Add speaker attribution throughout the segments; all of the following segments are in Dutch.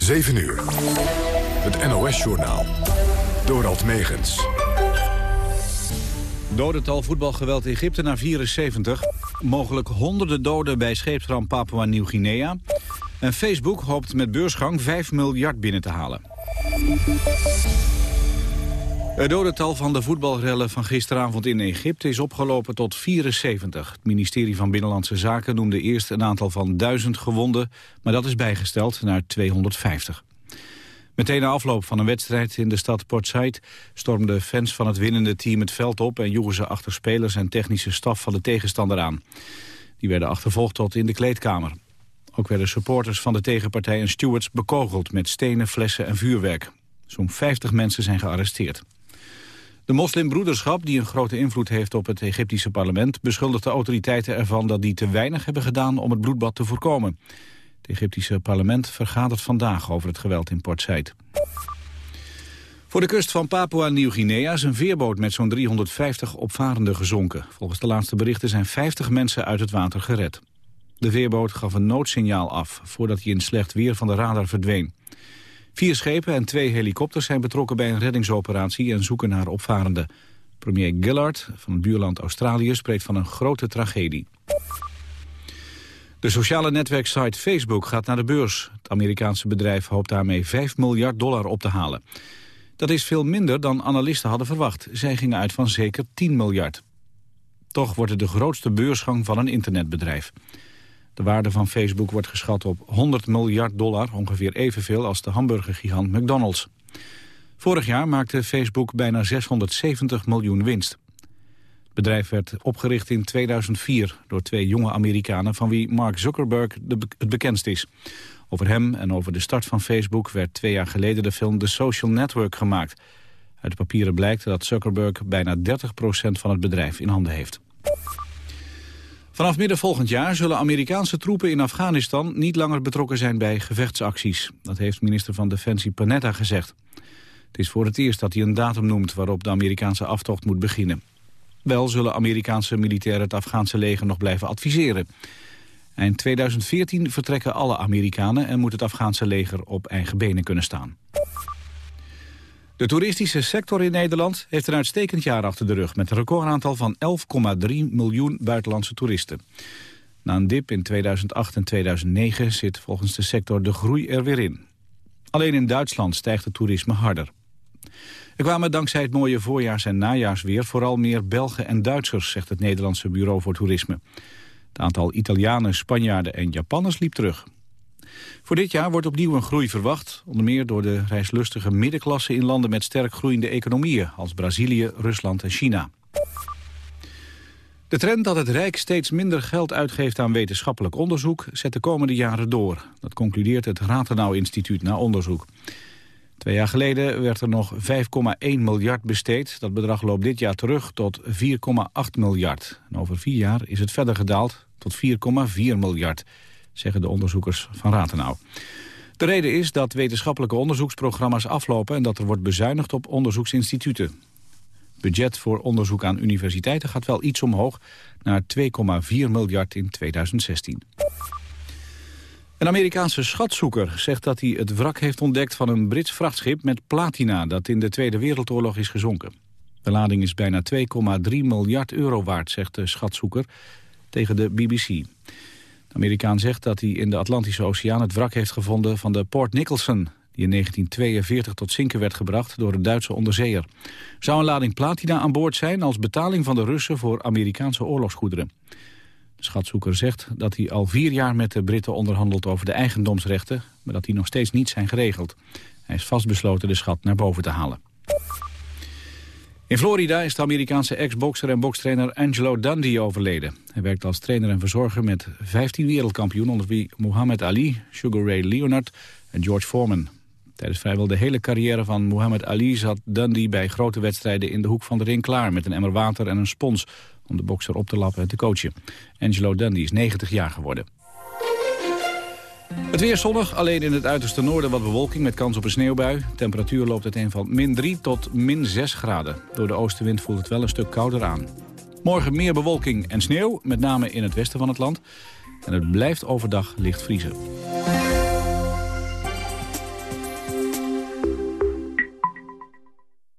Speaker 1: 7 uur. Het NOS-journaal. Dorald Megens.
Speaker 2: Dodental voetbalgeweld Egypte naar 74. Mogelijk honderden doden bij scheepsramp Papua Nieuw-Guinea. En Facebook hoopt met beursgang 5 miljard binnen te halen. Het dodental van de voetbalrellen van gisteravond in Egypte is opgelopen tot 74. Het ministerie van Binnenlandse Zaken noemde eerst een aantal van 1000 gewonden, maar dat is bijgesteld naar 250. Meteen na afloop van een wedstrijd in de stad Port Said stormden fans van het winnende team het veld op en joegen ze achter spelers en technische staf van de tegenstander aan. Die werden achtervolgd tot in de kleedkamer. Ook werden supporters van de tegenpartij en stewards bekogeld met stenen, flessen en vuurwerk. Zo'n 50 mensen zijn gearresteerd. De moslimbroederschap, die een grote invloed heeft op het Egyptische parlement... beschuldigt de autoriteiten ervan dat die te weinig hebben gedaan om het bloedbad te voorkomen. Het Egyptische parlement vergadert vandaag over het geweld in Port Said. Voor de kust van Papua-Nieuw-Guinea is een veerboot met zo'n 350 opvarenden gezonken. Volgens de laatste berichten zijn 50 mensen uit het water gered. De veerboot gaf een noodsignaal af voordat hij in slecht weer van de radar verdween. Vier schepen en twee helikopters zijn betrokken bij een reddingsoperatie en zoeken naar opvarenden. Premier Gillard van het buurland Australië spreekt van een grote tragedie. De sociale netwerksite Facebook gaat naar de beurs. Het Amerikaanse bedrijf hoopt daarmee 5 miljard dollar op te halen. Dat is veel minder dan analisten hadden verwacht. Zij gingen uit van zeker 10 miljard. Toch wordt het de grootste beursgang van een internetbedrijf. De waarde van Facebook wordt geschat op 100 miljard dollar, ongeveer evenveel als de hamburgergigant McDonald's. Vorig jaar maakte Facebook bijna 670 miljoen winst. Het bedrijf werd opgericht in 2004 door twee jonge Amerikanen... van wie Mark Zuckerberg het bekendst is. Over hem en over de start van Facebook werd twee jaar geleden de film The Social Network gemaakt. Uit de papieren blijkt dat Zuckerberg bijna 30% van het bedrijf in handen heeft. Vanaf midden volgend jaar zullen Amerikaanse troepen in Afghanistan niet langer betrokken zijn bij gevechtsacties. Dat heeft minister van Defensie Panetta gezegd. Het is voor het eerst dat hij een datum noemt waarop de Amerikaanse aftocht moet beginnen. Wel zullen Amerikaanse militairen het Afghaanse leger nog blijven adviseren. Eind 2014 vertrekken alle Amerikanen en moet het Afghaanse leger op eigen benen kunnen staan. De toeristische sector in Nederland heeft een uitstekend jaar achter de rug... met een recordaantal van 11,3 miljoen buitenlandse toeristen. Na een dip in 2008 en 2009 zit volgens de sector de groei er weer in. Alleen in Duitsland stijgt het toerisme harder. Er kwamen dankzij het mooie voorjaars- en najaarsweer... vooral meer Belgen en Duitsers, zegt het Nederlandse Bureau voor Toerisme. Het aantal Italianen, Spanjaarden en Japanners liep terug. Voor dit jaar wordt opnieuw een groei verwacht. Onder meer door de reislustige middenklasse in landen met sterk groeiende economieën... als Brazilië, Rusland en China. De trend dat het Rijk steeds minder geld uitgeeft aan wetenschappelijk onderzoek... zet de komende jaren door. Dat concludeert het Ratenau Instituut na onderzoek. Twee jaar geleden werd er nog 5,1 miljard besteed. Dat bedrag loopt dit jaar terug tot 4,8 miljard. En over vier jaar is het verder gedaald tot 4,4 miljard zeggen de onderzoekers van Ratenau. De reden is dat wetenschappelijke onderzoeksprogramma's aflopen... en dat er wordt bezuinigd op onderzoeksinstituten. budget voor onderzoek aan universiteiten gaat wel iets omhoog... naar 2,4 miljard in 2016. Een Amerikaanse schatzoeker zegt dat hij het wrak heeft ontdekt... van een Brits vrachtschip met platina dat in de Tweede Wereldoorlog is gezonken. De lading is bijna 2,3 miljard euro waard, zegt de schatzoeker tegen de BBC. De Amerikaan zegt dat hij in de Atlantische Oceaan het wrak heeft gevonden van de Port Nicholson, die in 1942 tot zinken werd gebracht door een Duitse onderzeeër. Zou een lading platina aan boord zijn als betaling van de Russen voor Amerikaanse oorlogsgoederen. De schatzoeker zegt dat hij al vier jaar met de Britten onderhandelt over de eigendomsrechten, maar dat die nog steeds niet zijn geregeld. Hij is vastbesloten de schat naar boven te halen. In Florida is de Amerikaanse ex-bokser en bokstrainer Angelo Dundee overleden. Hij werkte als trainer en verzorger met 15 wereldkampioenen... onder wie Muhammad Ali, Sugar Ray Leonard en George Foreman. Tijdens vrijwel de hele carrière van Muhammad Ali zat Dundee bij grote wedstrijden in de hoek van de ring klaar... met een emmer water en een spons om de bokser op te lappen en te coachen. Angelo Dundee is 90 jaar geworden. Het weer zonnig, alleen in het uiterste noorden wat bewolking met kans op een sneeuwbui. Temperatuur loopt uiteen van min 3 tot min 6 graden. Door de oostenwind voelt het wel een stuk kouder aan. Morgen meer bewolking en sneeuw, met name in het westen van het land. En het blijft overdag licht vriezen.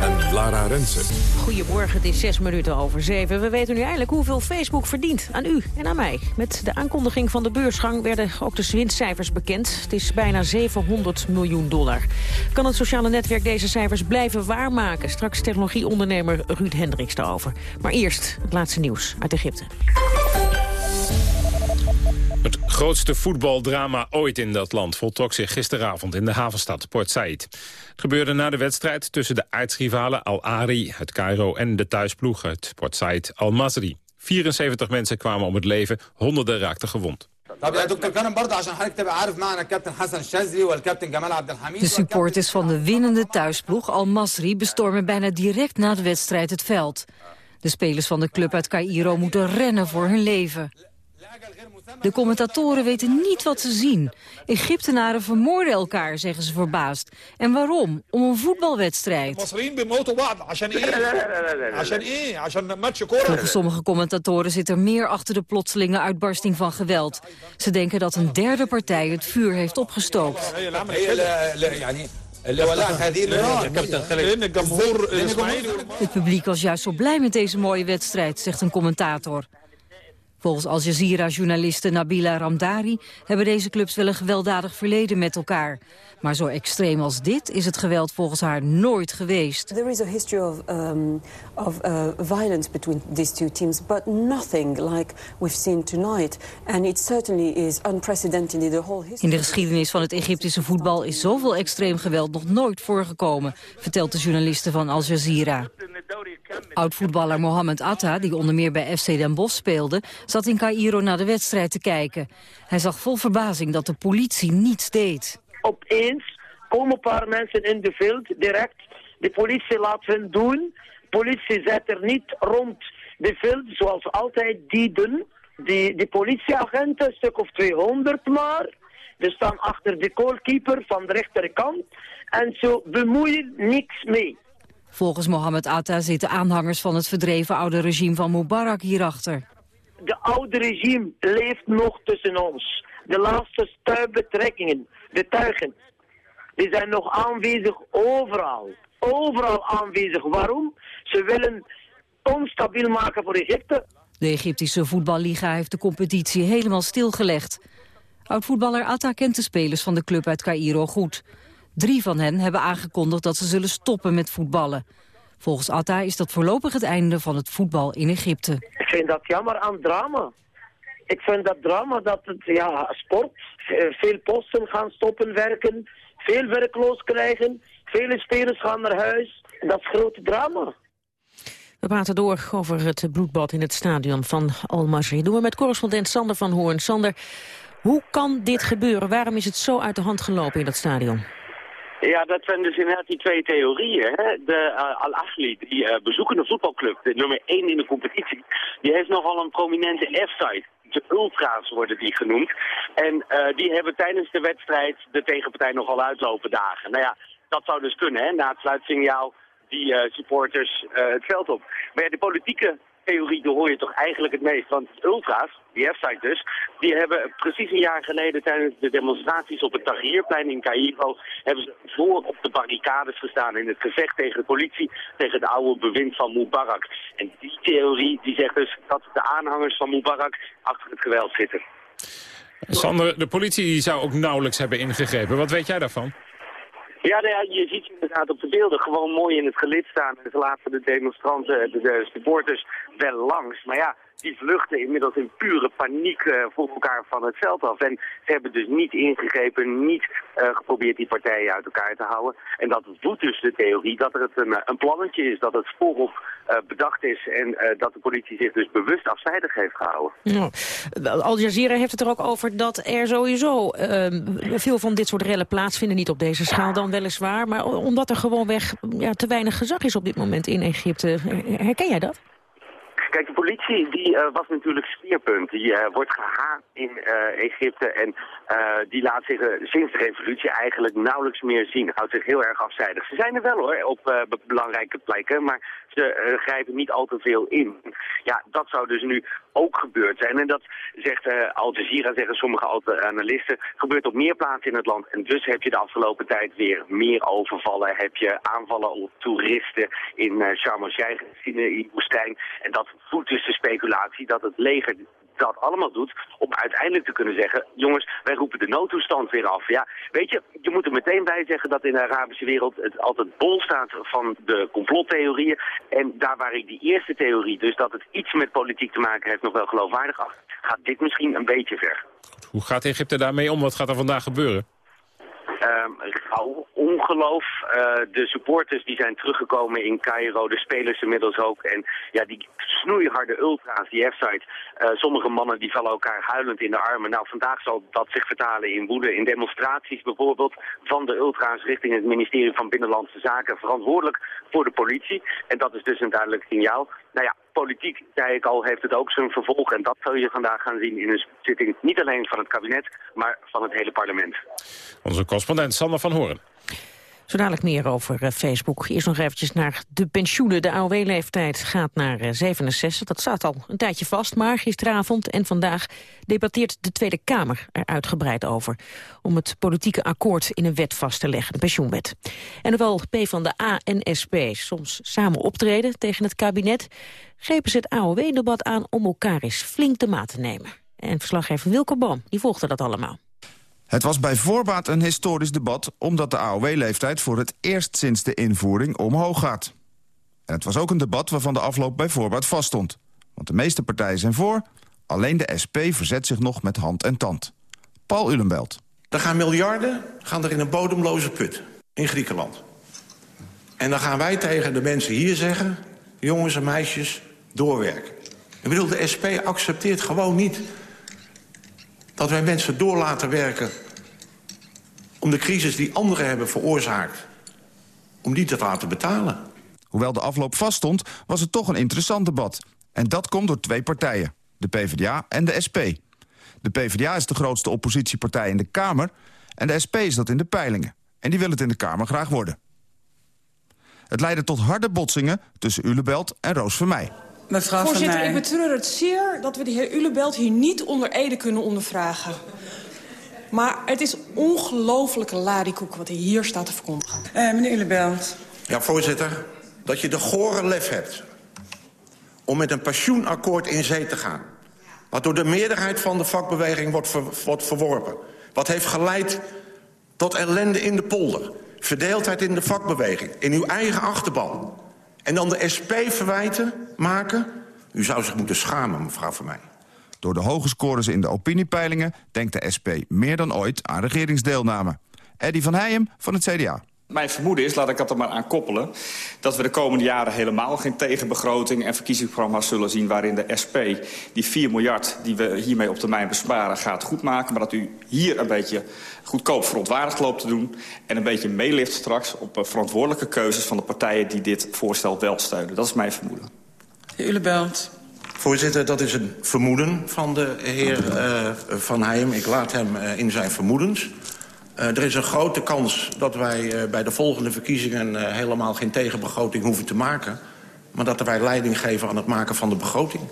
Speaker 1: en Lara Rensen.
Speaker 3: Goedemorgen, het is zes minuten over zeven. We weten nu eindelijk hoeveel Facebook verdient aan u en aan mij. Met de aankondiging van de beursgang werden ook de winstcijfers bekend. Het is bijna 700 miljoen dollar. Kan het sociale netwerk deze cijfers blijven waarmaken? Straks technologieondernemer Ruud Hendricks daarover. Maar eerst het laatste nieuws uit Egypte.
Speaker 4: Het grootste voetbaldrama ooit in dat land voltrok zich gisteravond in de havenstad Port Said. Het gebeurde na de wedstrijd tussen de aardsrivalen Al-Ari uit Cairo en de thuisploeg uit Port Said Al-Masri. 74 mensen kwamen om het leven, honderden raakten gewond.
Speaker 5: De supporters van de winnende thuisploeg Al-Masri bestormen bijna direct na de wedstrijd het veld. De spelers van de club uit Cairo moeten rennen voor hun leven. De commentatoren weten niet wat ze zien. Egyptenaren vermoorden elkaar, zeggen ze verbaasd. En waarom? Om een voetbalwedstrijd. Volgens sommige commentatoren zit er meer achter de plotselinge uitbarsting van geweld. Ze denken dat een derde partij het vuur heeft opgestookt. Het publiek was juist zo blij met deze mooie wedstrijd, zegt een commentator. Volgens Al Jazeera-journaliste Nabila Ramdari hebben deze clubs wel een gewelddadig verleden met elkaar. Maar zo extreem als dit is het geweld volgens haar nooit geweest.
Speaker 6: There is a history of, um, of uh, violence between these two teams, but nothing like we've seen tonight. And it certainly is unprecedented in the whole history.
Speaker 5: In de geschiedenis van het Egyptische voetbal is zoveel extreem geweld nog nooit voorgekomen, vertelt de journaliste van Al Jazeera. Oud-voetballer Mohamed Atta, die onder meer bij FC Den Bosch speelde... zat in Cairo naar de wedstrijd te kijken. Hij zag vol verbazing dat de politie niets deed.
Speaker 7: Opeens komen een paar mensen in de veld, direct. De politie laat hen doen. De politie zet er niet rond de veld, zoals altijd die doen. Die, die politieagenten, een stuk of 200 maar... Die staan achter de goalkeeper van de rechterkant. En ze bemoeien niks mee.
Speaker 5: Volgens Mohammed Atta zitten aanhangers van het verdreven oude regime van Mubarak hierachter.
Speaker 7: De oude regime leeft nog tussen ons. De laatste stuipbetrekkingen, de tuigen, die zijn nog aanwezig overal. Overal aanwezig. Waarom? Ze willen onstabiel maken voor Egypte.
Speaker 5: De Egyptische voetballiga heeft de competitie helemaal stilgelegd. Oud-voetballer Atta kent de spelers van de club uit Cairo goed. Drie van hen hebben aangekondigd dat ze zullen stoppen met voetballen. Volgens Atta is dat voorlopig het einde van het voetbal in Egypte.
Speaker 7: Ik vind dat jammer aan drama. Ik vind dat drama dat het, ja, sport, veel posten gaan stoppen werken, veel werkloos krijgen, vele spelers gaan naar huis. Dat is grote drama.
Speaker 3: We praten door over het bloedbad in het stadion van Al-Masri. Doen we met correspondent Sander van Hoorn. Sander, hoe kan dit gebeuren? Waarom is het zo uit de hand gelopen in dat stadion?
Speaker 8: Ja, dat zijn dus inderdaad die twee theorieën. Hè? De uh, Al-Ahli, die uh, bezoekende voetbalclub, de nummer 1 in de competitie, die heeft nogal een prominente F-site. De ultra's worden die genoemd. En uh, die hebben tijdens de wedstrijd de tegenpartij nogal uitlopen dagen. Nou ja, dat zou dus kunnen, hè? na het sluitsignaal die supporters het veld op. Maar ja, de politieke theorie, daar hoor je toch eigenlijk het meest. Want ultra's, die F-site dus, die hebben precies een jaar geleden tijdens de demonstraties op het Tahrirplein in Cairo, hebben ze voor op de barricades gestaan in het gevecht tegen de politie, tegen de oude bewind van Mubarak. En die theorie die zegt dus dat de aanhangers van Mubarak achter het geweld zitten.
Speaker 4: Sander, de politie zou ook nauwelijks hebben ingegrepen. Wat weet jij daarvan?
Speaker 8: Ja, nou je ziet inderdaad op de beelden gewoon mooi in het gelid staan. En ze laten de demonstranten, de, de supporters wel langs. Maar ja, die vluchten inmiddels in pure paniek uh, voor elkaar van het veld af. En ze hebben dus niet ingegrepen, niet uh, geprobeerd die partijen uit elkaar te houden. En dat voedt dus de theorie dat er het een, een plannetje is, dat het voorop bedacht is en dat de politie zich dus bewust afzijdig heeft gehouden.
Speaker 3: Al Jazeera heeft het er ook over dat er sowieso veel van dit soort rellen plaatsvinden. Niet op deze schaal dan weliswaar, maar omdat er gewoonweg ja, te weinig gezag is op dit moment in Egypte. Herken jij dat?
Speaker 8: Kijk, de politie die, uh, was natuurlijk speerpunt. Die uh, wordt gehaat in uh, Egypte en die laat zich sinds de revolutie eigenlijk nauwelijks meer zien. Houdt zich heel erg afzijdig. Ze zijn er wel hoor, op belangrijke plekken, maar ze grijpen niet al te veel in. Ja, dat zou dus nu ook gebeurd zijn. En dat zegt Al Jazeera, zeggen sommige analisten, gebeurt op meer plaatsen in het land. En dus heb je de afgelopen tijd weer meer overvallen. Heb je aanvallen op toeristen in Sharm el-Sheikh, in de woestijn. En dat voedt dus de speculatie dat het leger dat allemaal doet om uiteindelijk te kunnen zeggen... jongens, wij roepen de noodtoestand weer af. Ja, weet je, je moet er meteen bij zeggen dat in de Arabische wereld... het altijd bol staat van de complottheorieën. En daar waar ik die eerste theorie, dus dat het iets met politiek te maken heeft... nog wel geloofwaardig af, gaat dit misschien een beetje ver.
Speaker 4: Hoe gaat Egypte daarmee om? Wat gaat er vandaag gebeuren?
Speaker 8: Um, ongeloof. Uh, de supporters die zijn teruggekomen in Cairo, de spelers inmiddels ook. En ja, die snoeiharde ultra's, die F-site. Uh, sommige mannen die vallen elkaar huilend in de armen. Nou, vandaag zal dat zich vertalen in woede. In demonstraties bijvoorbeeld van de ultra's richting het ministerie van Binnenlandse Zaken. Verantwoordelijk voor de politie. En dat is dus een duidelijk signaal. Nou ja, politiek, zei ik al, heeft het ook zijn vervolg. En dat zul je vandaag gaan zien in een zitting niet alleen van het kabinet, maar van het hele parlement.
Speaker 4: Onze correspondent Sander van Horen.
Speaker 3: Zo dadelijk meer over uh, Facebook. Eerst nog eventjes naar de pensioenen. De AOW-leeftijd gaat naar uh, 67. Dat staat al een tijdje vast, maar gisteravond en vandaag debatteert de Tweede Kamer er uitgebreid over. Om het politieke akkoord in een wet vast te leggen, de pensioenwet. En hoewel P van de A en SP soms samen optreden tegen het kabinet, grepen ze het AOW-debat aan om elkaar eens flink de maat te nemen. En verslaggever Wilco Boom, die volgde dat allemaal.
Speaker 9: Het was bij voorbaat een historisch debat... omdat de AOW-leeftijd voor het eerst sinds de invoering omhoog gaat. En het was ook een debat waarvan de afloop bij voorbaat vaststond. Want de meeste partijen zijn voor, alleen de SP verzet zich nog met hand en tand. Paul Ulenbelt.
Speaker 10: Er gaan miljarden gaan er in een bodemloze put in Griekenland. En dan gaan wij tegen de mensen hier zeggen... jongens en meisjes, doorwerken. Ik bedoel, de SP accepteert gewoon niet dat wij mensen door laten werken... om de crisis die anderen hebben veroorzaakt... om die te laten betalen.
Speaker 9: Hoewel de afloop vaststond, was het toch een interessant debat. En dat komt door twee partijen, de PvdA en de SP. De PvdA is de grootste oppositiepartij in de Kamer... en de SP is dat in de peilingen. En die wil het in de Kamer graag worden. Het leidde tot harde botsingen tussen Ulebelt en Roos Vermeij.
Speaker 11: Mevrouw Voorzitter, ik betreur het zeer dat we de heer Ulebelt hier niet onder Ede kunnen ondervragen. Maar het is ongelofelijke ladikoek wat hij hier staat te verkondigen.
Speaker 12: Uh, meneer Ulebelt.
Speaker 10: Ja, voorzitter, dat je de gore lef hebt om met een pensioenakkoord in zee te gaan. Wat door de meerderheid van de vakbeweging wordt, ver, wordt verworpen. Wat heeft geleid tot ellende in de polder. Verdeeldheid in de vakbeweging. In uw eigen achterban. En dan de SP verwijten maken? U zou zich moeten schamen, mevrouw Van mij.
Speaker 9: Door de hoge scores in de opiniepeilingen... denkt de SP meer dan ooit aan regeringsdeelname. Eddy van Heijem van het CDA.
Speaker 13: Mijn vermoeden is, laat ik dat er maar aan koppelen... dat we de komende jaren helemaal geen tegenbegroting en verkiezingsprogramma's zullen zien... waarin de SP die 4 miljard die we hiermee op termijn besparen gaat goedmaken... maar dat u hier een beetje goedkoop verontwaardigd loopt te doen... en een beetje meelift straks op verantwoordelijke keuzes van de partijen... die dit voorstel wel steunen. Dat is mijn vermoeden.
Speaker 12: De Ulebelt.
Speaker 10: Voorzitter, dat is een vermoeden van de heer uh, Van Heijem. Ik laat hem uh, in zijn vermoedens... Uh, er is een grote kans dat wij uh, bij de volgende verkiezingen... Uh, helemaal geen tegenbegroting hoeven te maken... maar dat wij leiding geven aan het maken van de begroting.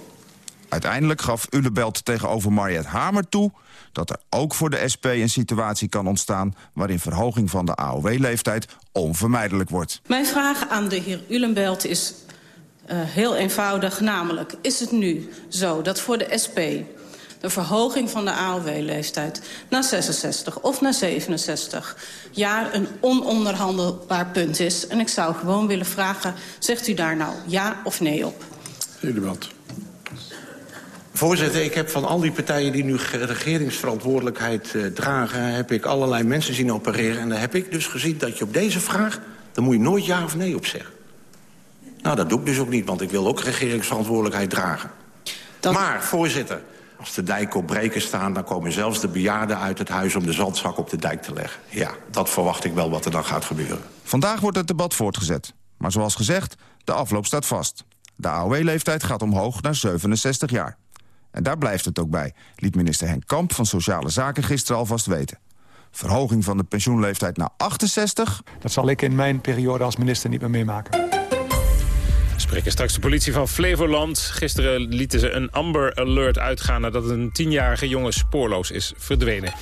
Speaker 9: Uiteindelijk gaf Ulebelt tegenover Mariette Hamer toe... dat er ook voor de SP een situatie kan ontstaan... waarin verhoging van de AOW-leeftijd onvermijdelijk wordt.
Speaker 12: Mijn vraag aan de heer Ulenbelt is heel eenvoudig. Namelijk, is het nu zo dat voor de SP de verhoging van de AOW-leeftijd naar 66 of naar 67 jaar een ononderhandelbaar punt is. En ik zou gewoon willen vragen, zegt u daar nou ja of nee op?
Speaker 10: Nederland. Voorzitter, ik heb van al die partijen die nu regeringsverantwoordelijkheid uh, dragen... heb ik allerlei mensen zien opereren. En dan heb ik dus gezien dat je op deze vraag... daar moet je nooit ja of nee op zeggen. Nou, dat doe ik dus ook niet, want ik wil ook regeringsverantwoordelijkheid dragen. Maar, voorzitter, als de dijken op breken staan... dan komen zelfs de bejaarden uit het huis om de zandzak op de dijk te leggen. Ja, dat verwacht ik wel wat er dan gaat gebeuren.
Speaker 9: Vandaag wordt het debat voortgezet. Maar zoals gezegd, de afloop staat vast. De AOW-leeftijd gaat omhoog naar 67 jaar. En daar blijft het ook bij, liet minister Henk Kamp van Sociale Zaken gisteren alvast weten. Verhoging van de pensioenleeftijd naar 68?
Speaker 14: Dat zal ik in mijn periode als minister niet meer meemaken
Speaker 4: spreken straks de politie van Flevoland. Gisteren lieten ze een Amber Alert uitgaan... nadat een tienjarige jongen spoorloos is verdwenen.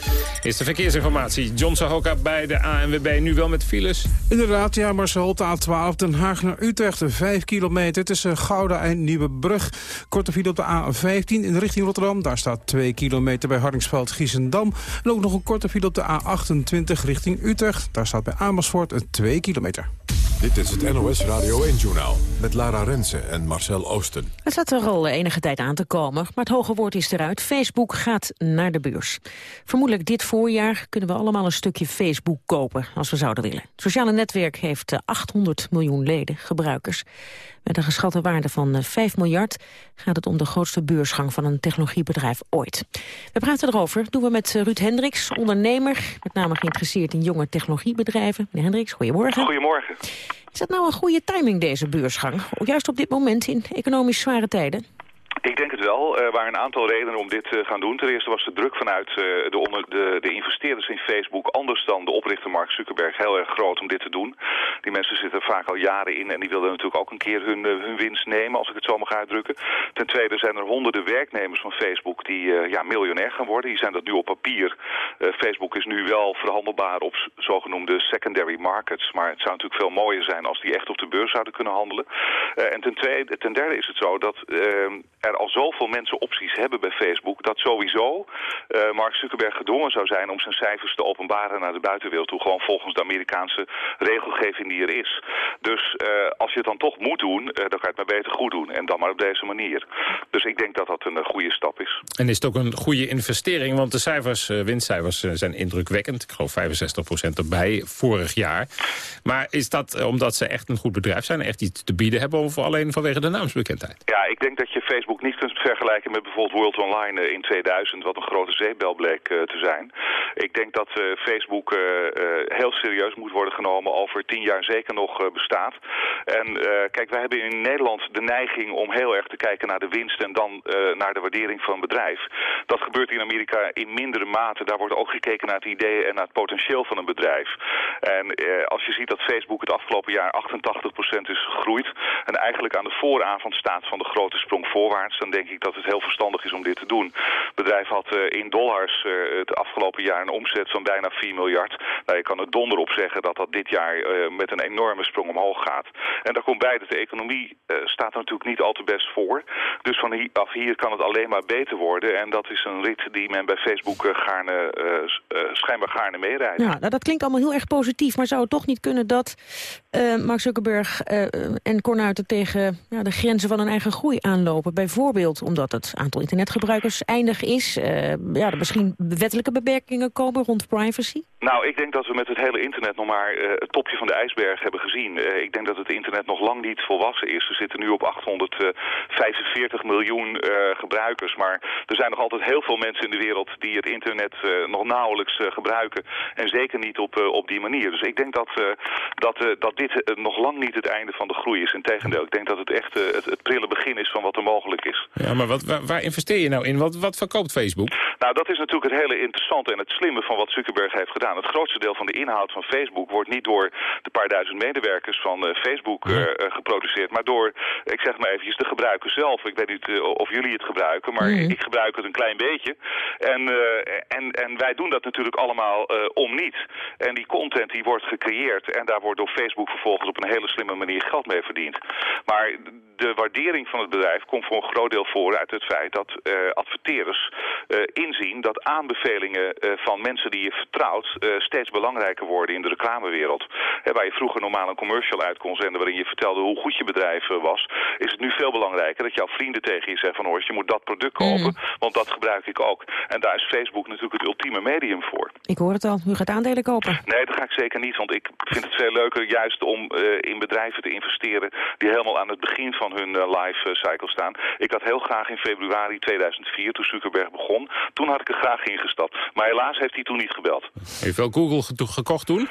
Speaker 4: Is de verkeersinformatie. John Sahoka bij de ANWB, nu wel met files?
Speaker 15: Inderdaad, ja, Marcel, de A12 Den Haag naar Utrecht. 5 kilometer tussen Gouda en Nieuwebrug. Korte file op de A15 in richting Rotterdam. Daar staat 2 kilometer bij Hardingsveld-Giessendam. En ook nog een korte file op de A28 richting Utrecht. Daar staat bij Amersfoort 2 kilometer.
Speaker 1: Dit is het NOS Radio 1-journaal met Lara Rensen en Marcel Oosten.
Speaker 3: Het staat er al enige tijd aan te komen, maar het hoge woord is eruit. Facebook gaat naar de beurs. Vermoedelijk dit voorjaar kunnen we allemaal een stukje Facebook kopen als we zouden willen. Het sociale netwerk heeft 800 eh, miljoen leden, gebruikers. Met een geschatte waarde van 5 eh, miljard gaat het om de grootste beursgang van een technologiebedrijf ooit. We praten erover, doen we met eh, Ruud Hendricks, ondernemer, met name geïnteresseerd in jonge technologiebedrijven. Meneer Hendricks, goedemorgen.
Speaker 16: Goedemorgen.
Speaker 3: Is dat nou een goede timing, deze beursgang? Juist op dit moment in economisch zware tijden?
Speaker 16: Ik denk het wel. Er waren een aantal redenen om dit te gaan doen. Ten eerste was de druk vanuit eh, de, de, de, investeerders in Facebook... anders dan de oprichter Mark Zuckerberg heel erg groot om dit te doen. Die mensen zitten vaak al jaren in en die wilden natuurlijk ook een keer hun, eh, hun winst nemen... als ik het zo mag uitdrukken. Ten tweede zijn er honderden werknemers van Facebook die ja, miljonair gaan worden. Die zijn dat nu op papier. Facebook is nu wel verhandelbaar op zogenoemde secondary markets. Maar het zou natuurlijk veel mooier zijn als die echt op de beurs zouden kunnen handelen. en ten, tweede, ten derde is het zo dat er al zoveel mensen opties hebben bij Facebook... dat sowieso uh, Mark Zuckerberg gedwongen zou zijn om zijn cijfers te openbaren naar de buitenwereld toe. Gewoon volgens de Amerikaanse regelgeving die er is. Dus uh, als je het dan toch moet doen, uh, dan kan je het maar beter goed doen. En dan maar op deze manier. Dus ik denk dat dat een goede stap is.
Speaker 4: En is het ook een goede investering? Want de cijfers, winstcijfers zijn indrukwekkend. Ik geloof 65% erbij vorig jaar. Maar is dat omdat ze echt een goed bedrijf zijn... echt iets te bieden hebben of alleen vanwege de naamsbekendheid?
Speaker 16: Ja, ik denk dat je Facebook niet kunt vergelijken met bijvoorbeeld World Online eh, in 2000, wat een grote zeepbel bleek eh, te zijn. Ik denk dat eh, Facebook heel serieus moet worden genomen, over tien jaar zeker nog bestaat. En kijk, wij hebben in Nederland de neiging om heel erg te kijken naar de winst en dan naar de waardering van een bedrijf. Dat gebeurt in Amerika in mindere mate. Daar wordt ook gekeken naar het idee en naar het potentieel van een bedrijf. En als je ziet dat Facebook het afgelopen jaar 88% is gegroeid en eigenlijk aan de vooravond staat van de grote sprong voorwaarts dan denk ik dat het heel verstandig is om dit te doen. Het bedrijf had uh, in dollars uh, het afgelopen jaar een omzet van bijna 4 miljard. Nou, je kan er donder op zeggen dat dat dit jaar uh, met een enorme sprong omhoog gaat. En daar komt bij dat de economie staat er natuurlijk niet al te best voor. Dus vanaf hier kan het alleen maar beter worden. En dat is een rit die men bij Facebook gaarne, schijnbaar gaarne meerijdt.
Speaker 3: Ja, nou, dat klinkt allemaal heel erg positief. Maar zou het toch niet kunnen dat Mark Zuckerberg en Cornuiten tegen ja, de grenzen van hun eigen groei aanlopen? Bijvoorbeeld Omdat het aantal internetgebruikers eindig is. Uh, ja, er misschien wettelijke beperkingen komen rond privacy?
Speaker 16: Nou, ik denk dat we met het hele internet nog maar uh, het topje van de ijsberg hebben gezien. Uh, ik denk dat het internet nog lang niet volwassen is. We zitten nu op 845 miljoen gebruikers. Maar er zijn nog altijd heel veel mensen in de wereld die het internet nog nauwelijks gebruiken. En zeker niet op, op die manier. Dus ik denk dat, dat, dat dit nog lang niet het einde van de groei is. Integendeel, ik denk dat het echt het, het prille begin is van wat er mogelijk is.
Speaker 4: Ja, maar wat, waar, investeer je nou in? Wat, wat verkoopt Facebook?
Speaker 16: Nou, dat is natuurlijk het hele interessante en het slimme van wat Zuckerberg heeft gedaan. Het grootste deel van de inhoud van Facebook wordt niet door de paar duizend medewerkers van uh, Facebook uh, geproduceerd, maar door, ik zeg maar eventjes, de gebruiker zelf. Ik weet niet uh, of jullie het gebruiken, maar mm. ik gebruik het een klein beetje. En, en, en wij doen dat natuurlijk allemaal om niet. En die content die wordt gecreëerd en daar wordt door Facebook vervolgens op een hele slimme manier geld mee verdiend. Maar de waardering van het bedrijf komt voor een groot deel voor uit het feit dat adverteerders inzien dat aanbevelingen van mensen die je vertrouwt steeds belangrijker worden in de reclamewereld. waar je vroeger normaal een commercial uit kon zenden waarin je vertelde hoe goed je bedrijf was, is het nu veel belangrijker dat jouw vrienden tegen je zeggen van hoor, je moet dat product kopen,
Speaker 3: Mhm.
Speaker 16: want dat gebruik ik ook. En daar is Facebook natuurlijk het ultieme medium voor.
Speaker 3: Ik hoor het al, u gaat aandelen kopen.
Speaker 16: Nee, dat ga ik zeker niet, want ik vind het veel leuker juist om eh, in bedrijven te investeren die helemaal aan het begin van hun eh, life eh, cycle staan. Ik had heel graag in februari 2004, toen Zuckerberg begon, toen had ik er graag ingestapt. Maar helaas heeft hij toen niet gebeld.
Speaker 4: Heeft wel Google ge- gekocht toen?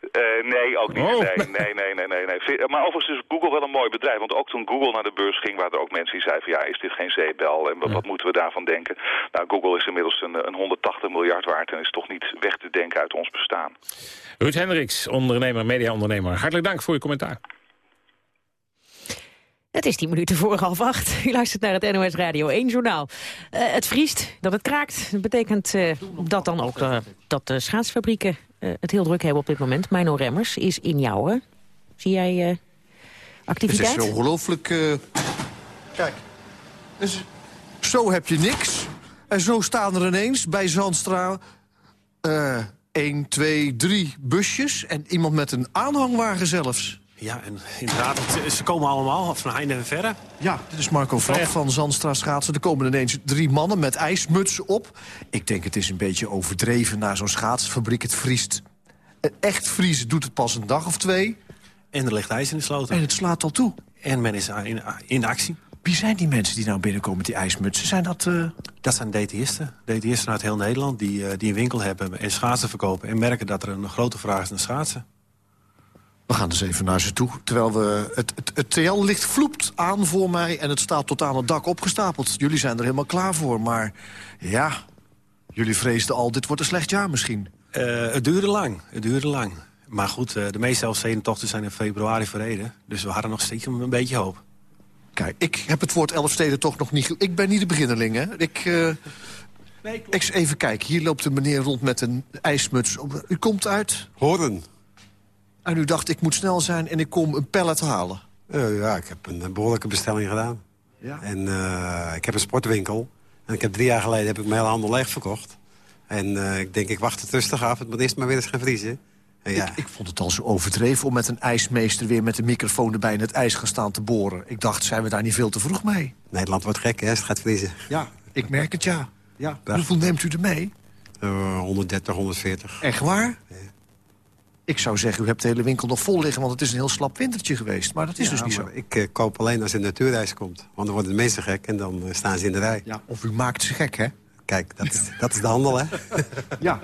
Speaker 16: Eh, nee, ook niet.
Speaker 4: Oh.
Speaker 16: Nee, nee, nee, nee, nee, Maar overigens is Google wel een mooi bedrijf. Want ook toen Google naar de beurs ging, waren er ook mensen die zeiden van ja, is dit geen zeepbel? En wat, wat moeten we daarvan denken? Nou, Google is inmiddels een, een 180 miljard waard en is toch niet weg te denken uit ons bestaan.
Speaker 4: Ruud Hendricks, ondernemer, mediaondernemer. Hartelijk dank voor je commentaar.
Speaker 3: Het is tien minuten voor half acht. U luistert naar het NOS Radio 1 journaal. Eh, het vriest, dat het kraakt. Dat betekent eh, dat dan ook eh, dat de schaatsfabrieken het heel druk hebben op dit moment. Mino Remmers is in jou, hè? Zie jij eh,
Speaker 17: Het
Speaker 3: activiteit?
Speaker 17: is ongelooflijk... Kijk, dus zo heb je niks. En zo staan er ineens bij Zandstra... eh 1, 2, 3 busjes en iemand met een aanhangwagen zelfs.
Speaker 18: Ja, en inderdaad, het- ze komen allemaal van heinde en verre.
Speaker 17: Ja, dit is Marco van Zandstra Schaatsen. Er komen ineens drie mannen met ijsmutsen op. Ik denk het is een beetje overdreven naar zo'n schaatsfabriek. Het vriest. Echt vriezen doet het pas een dag of twee.
Speaker 18: En er ligt ijs in de sloten.
Speaker 17: En het slaat al toe.
Speaker 18: En men is in, in actie.
Speaker 17: Wie zijn die mensen die nou binnenkomen met die ijsmutsen? Zijn dat... eh,
Speaker 18: Dat zijn DT'isten. DT'isten uit heel Nederland die, eh, die een winkel hebben en schaatsen verkopen... en merken dat er een grote vraag is naar schaatsen.
Speaker 17: We gaan dus even naar ze toe. Terwijl we het, het, het TL-licht vloept aan voor mij... en het staat tot aan het dak opgestapeld. Jullie zijn er helemaal klaar voor, maar ja... Jullie vreesden al, dit wordt een slecht jaar misschien.
Speaker 18: Eh, het duurde lang, het duurde lang. Maar goed, eh, de meeste Elfstedentochten zijn in februari verreden. Dus we hadden nog steeds een beetje hoop.
Speaker 17: Kijk, ik heb het woord Elfsteden toch nog niet... Ik ben niet de beginnerling, hè? Ik, eh, ik eens even kijken. Hier loopt een meneer rond met een ijsmuts. U komt uit?
Speaker 19: Horen.
Speaker 17: En u dacht, ik moet snel zijn en ik kom een pallet halen.
Speaker 19: Eh, ja, ik heb een eh, behoorlijke bestelling gedaan.
Speaker 17: Ja.
Speaker 19: En eh, ik heb een sportwinkel. En ik heb drie jaar geleden heb ik mijn hele handel leeg verkocht. En eh, ik denk, ik wacht het rustig af. Het moet eerst maar weer eens gaan vriezen. En ja,
Speaker 17: Ik, ik vond het al zo overdreven om met een ijsmeester... weer met de microfoon erbij in het ijs gaan staan te boren. Ik dacht, zijn we daar niet veel te vroeg mee?
Speaker 19: Nederland wordt gek, hè, het gaat vriezen.
Speaker 17: Ja, ik merk het, ja. ja. Hoeveel neemt u er mee?
Speaker 19: Eh, 130, 140.
Speaker 17: Echt waar? Ik zou zeggen, u hebt de hele winkel nog vol liggen... want het is een heel slap wintertje geweest. Maar dat is
Speaker 19: Ja,
Speaker 17: dus niet
Speaker 19: maar
Speaker 17: zo.
Speaker 19: Ik eh, koop alleen als er een natuurreis komt. Want dan worden de mensen gek en dan eh, staan ze in de rij.
Speaker 17: Ja, of u maakt ze gek, hè?
Speaker 19: Kijk, dat is, dat is de handel, hè?
Speaker 17: Ja.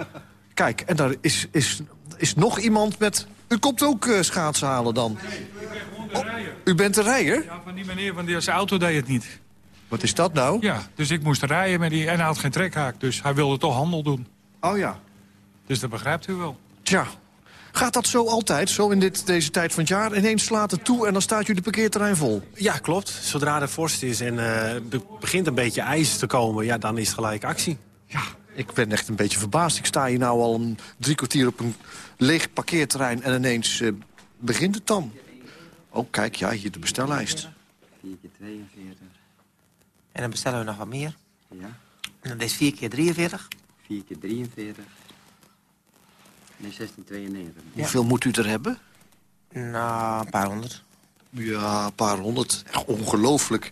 Speaker 17: Kijk, en daar is, is, is nog iemand met... U komt ook eh, schaatsen halen dan? Oh, u bent de rijder?
Speaker 20: Ja, van die meneer van die zijn auto deed het niet.
Speaker 17: Wat is dat nou?
Speaker 20: Ja, dus ik moest rijden met die... En hij had geen trekhaak, dus hij wilde toch handel doen.
Speaker 17: Oh ja.
Speaker 20: Dus dat begrijpt u wel.
Speaker 17: Tja. Gaat dat zo altijd, zo in dit, deze tijd van het jaar? Ineens slaat het toe en dan staat jullie parkeerterrein vol.
Speaker 18: Ja, klopt. Zodra er vorst is en eh, be- begint een beetje ijs te komen... Ja, dan is het gelijk actie.
Speaker 17: Ik ben echt een beetje verbaasd. Ik sta hier nou al een drie kwartier op een leeg parkeerterrein... en ineens eh, begint het dan. Oh, kijk, ja, hier de bestellijst.
Speaker 21: 4 keer 42. En dan bestellen we nog wat meer. Ja. En dan is 4 keer 43. 4 keer 43. Nee, 1692.
Speaker 17: Hoeveel moet u er hebben?
Speaker 21: Nou, een paar honderd.
Speaker 17: Ja, een paar honderd. Echt ongelooflijk.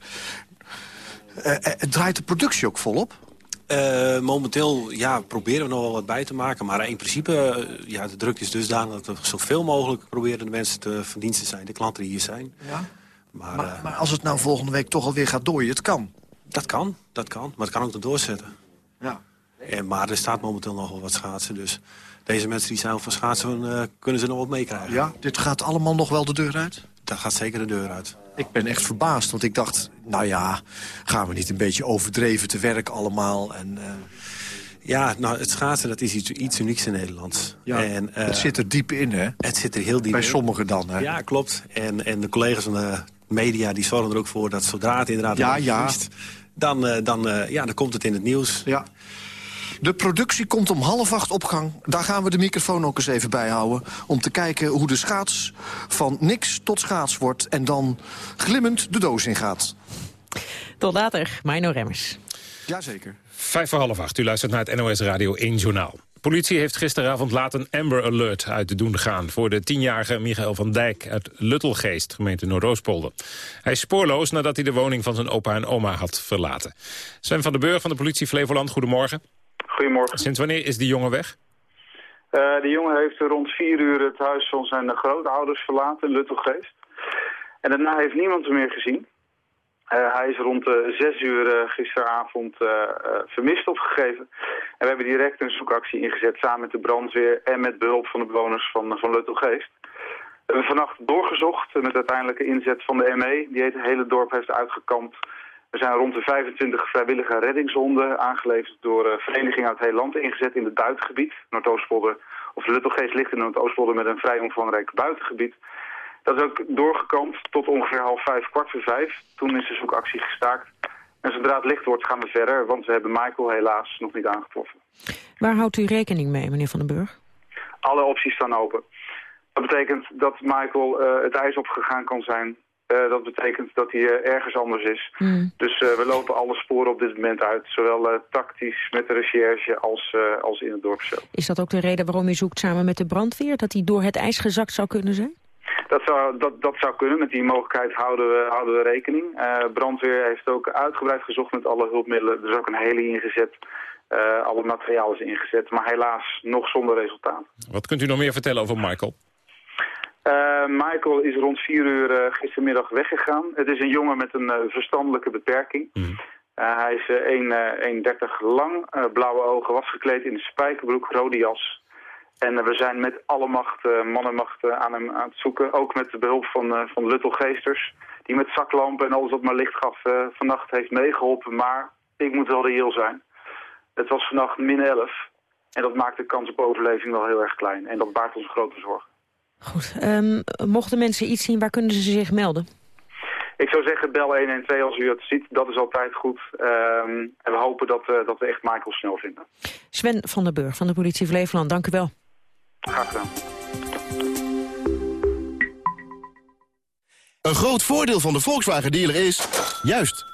Speaker 17: Eh, eh, draait de productie ook volop?
Speaker 18: Eh, momenteel ja, proberen we nog wel wat bij te maken. Maar in principe, ja, de druk is dusdanig dat we zoveel mogelijk proberen de mensen te van dienst te zijn. De klanten die hier zijn.
Speaker 17: Ja.
Speaker 18: Maar,
Speaker 17: Maar, maar als het nou volgende week toch alweer gaat dooien, het kan.
Speaker 18: dat kan, dat kan. Maar het kan ook nog doorzetten.
Speaker 17: Ja.
Speaker 18: En, maar er staat momenteel nog wel wat schaatsen. Dus deze mensen die zijn van schaatsen, eh, kunnen ze nog wat meekrijgen.
Speaker 17: Ja, dit gaat allemaal nog wel de deur uit?
Speaker 18: Dat gaat zeker de deur uit.
Speaker 17: Ik ben echt verbaasd, want ik dacht... nou ja, gaan we niet een beetje overdreven te werk allemaal? En, eh,
Speaker 18: Ja, nou, het schaatsen dat is iets, iets unieks in Nederland.
Speaker 17: ja,
Speaker 18: en, eh,
Speaker 17: het zit er diep in, hè?
Speaker 18: Het zit er heel diep
Speaker 17: Bij
Speaker 18: in.
Speaker 17: sommigen dan, hè?
Speaker 18: Ja, klopt. En, en de collega's van de media die zorgen er ook voor dat zodra het inderdaad
Speaker 17: Ja, ja.
Speaker 18: Dan, dan, ja, dan komt het in het nieuws.
Speaker 17: Ja. De productie komt om half acht op gang. Daar gaan we de microfoon ook eens even bij houden. Om te kijken hoe de schaats van niks tot schaats wordt... en dan glimmend de doos ingaat.
Speaker 3: Tot later, Mino Remmers.
Speaker 17: Jazeker.
Speaker 4: Vijf voor half acht. U luistert naar het NOS Radio 1 Journaal. Politie heeft gisteravond laat een Amber Alert uit de doen gaan... voor de tienjarige Michael van Dijk uit Luttelgeest, gemeente Noordoostpolder. Hij is spoorloos nadat hij de woning van zijn opa en oma had verlaten. Sven van den Burg van de politie Flevoland, goedemorgen.
Speaker 22: Goedemorgen.
Speaker 4: Sinds wanneer is die jongen weg?
Speaker 22: Uh, de jongen heeft rond vier uur het huis van zijn grootouders verlaten in Luttelgeest. En daarna heeft niemand hem meer gezien. Uh, hij is rond uh, zes uur gisteravond vermist opgegeven. En we hebben direct een zoekactie ingezet samen met de brandweer en met behulp van de bewoners van, van Luttelgeest. We hebben vannacht doorgezocht met uiteindelijke inzet van de ME, die het hele dorp heeft uitgekampt. Er zijn rond de 25 vrijwillige reddingshonden aangeleverd door verenigingen uit het hele land ingezet in het buitengebied. Noordoostpolder, of Luttelgeest ligt in Noordoostpolder met een vrij omvangrijk buitengebied. Dat is ook doorgekampt tot ongeveer half vijf, kwart voor vijf. Toen is de zoekactie gestaakt. En zodra het licht wordt gaan we verder, want we hebben Michael helaas nog niet aangetroffen.
Speaker 3: Waar houdt u rekening mee, meneer Van den Burg?
Speaker 22: Alle opties staan open. Dat betekent dat Michael uh, het ijs opgegaan kan zijn. Uh, dat betekent dat hij uh, ergens anders is.
Speaker 3: Hmm.
Speaker 22: Dus we lopen alle sporen op dit moment uit. Zowel tactisch met de recherche als, als in het dorp zelf.
Speaker 3: Is dat ook de reden waarom u zoekt samen met de brandweer? Dat hij door het ijs gezakt zou kunnen zijn?
Speaker 22: Dat zou, dat, dat zou kunnen. Met die mogelijkheid houden we, houden we rekening. Uh, brandweer heeft ook uitgebreid gezocht met alle hulpmiddelen. Er is ook een heli ingezet. Uh, alle materiaal is ingezet. Maar helaas nog zonder resultaat.
Speaker 4: Wat kunt u nog meer vertellen over Michael?
Speaker 22: Uh, Michael is rond vier uur gistermiddag weggegaan. Het is een jongen met een verstandelijke beperking.
Speaker 4: Mm.
Speaker 22: hij is 1,30 lang, blauwe ogen, was gekleed in een spijkerbroek, rode jas. En we zijn met alle macht, uh, man en macht, aan hem aan het zoeken. Ook met de behulp van, van Luttelgeesters. Die met zaklampen en alles wat maar licht gaf vannacht heeft meegeholpen. Maar ik moet wel reëel zijn. Het was vannacht min 11. En dat maakt de kans op overleving wel heel erg klein. En dat baart ons grote zorgen.
Speaker 3: Goed. Um, mochten mensen iets zien, waar kunnen ze zich melden?
Speaker 22: Ik zou zeggen, bel 112 als u het ziet. Dat is altijd goed. Um, en we hopen dat, dat we echt Michael snel vinden.
Speaker 3: Sven van der Burg van de politie Flevoland, dank u wel.
Speaker 22: Graag gedaan.
Speaker 23: Een groot voordeel van de Volkswagen dealer is... juist,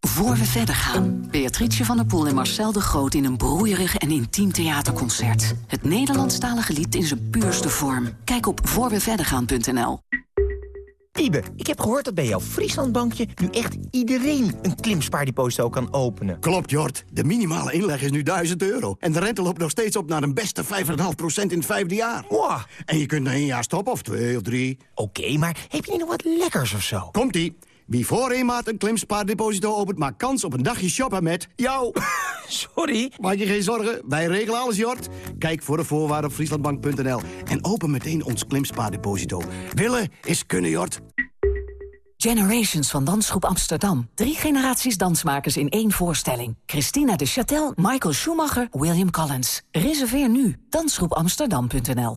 Speaker 24: Voor we verder gaan, Beatrice van der Poel en Marcel de Groot... in een broeierig en intiem theaterconcert. Het Nederlandstalige lied in zijn puurste vorm. Kijk op voorweverdergaan.nl.
Speaker 25: Ibe, ik heb gehoord dat bij jouw Frieslandbankje... nu echt iedereen een klimspaardeposito kan openen.
Speaker 26: Klopt, Jort. De minimale inleg is nu 1000 euro. En de rente loopt nog steeds op naar een beste 5,5% in het vijfde jaar.
Speaker 25: Wow.
Speaker 26: En je kunt na één jaar stoppen, of twee of drie.
Speaker 25: Oké, okay, maar heb je niet nog wat lekkers of zo?
Speaker 26: Komt-ie. Wie voor een maand een klimspaardeposito opent... maakt kans op een dagje shoppen met jou.
Speaker 25: Sorry?
Speaker 26: Maak je geen zorgen, wij regelen alles, Jort. Kijk voor de voorwaarden op frieslandbank.nl. En open meteen ons klimspaardeposito. Willen is kunnen, Jort.
Speaker 24: Generations van Dansgroep Amsterdam. Drie generaties dansmakers in één voorstelling. Christina de Châtel, Michael Schumacher, William Collins. Reserveer nu. Dansgroepamsterdam.nl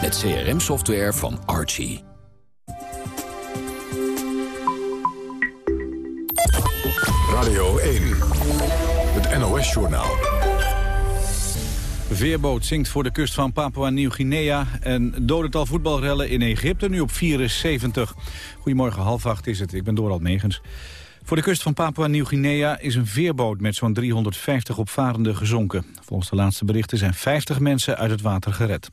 Speaker 27: Met CRM-software van Archie.
Speaker 1: Radio 1. Het NOS-journaal.
Speaker 28: Veerboot zinkt voor de kust van Papua-Nieuw-Guinea... en dodental voetbalrellen in Egypte nu op 74. Goedemorgen, half acht is het. Ik ben Doral Megens.
Speaker 2: Voor de kust van Papua-Nieuw-Guinea is een veerboot met zo'n 350 opvarenden gezonken. Volgens de laatste berichten zijn 50 mensen uit het water gered.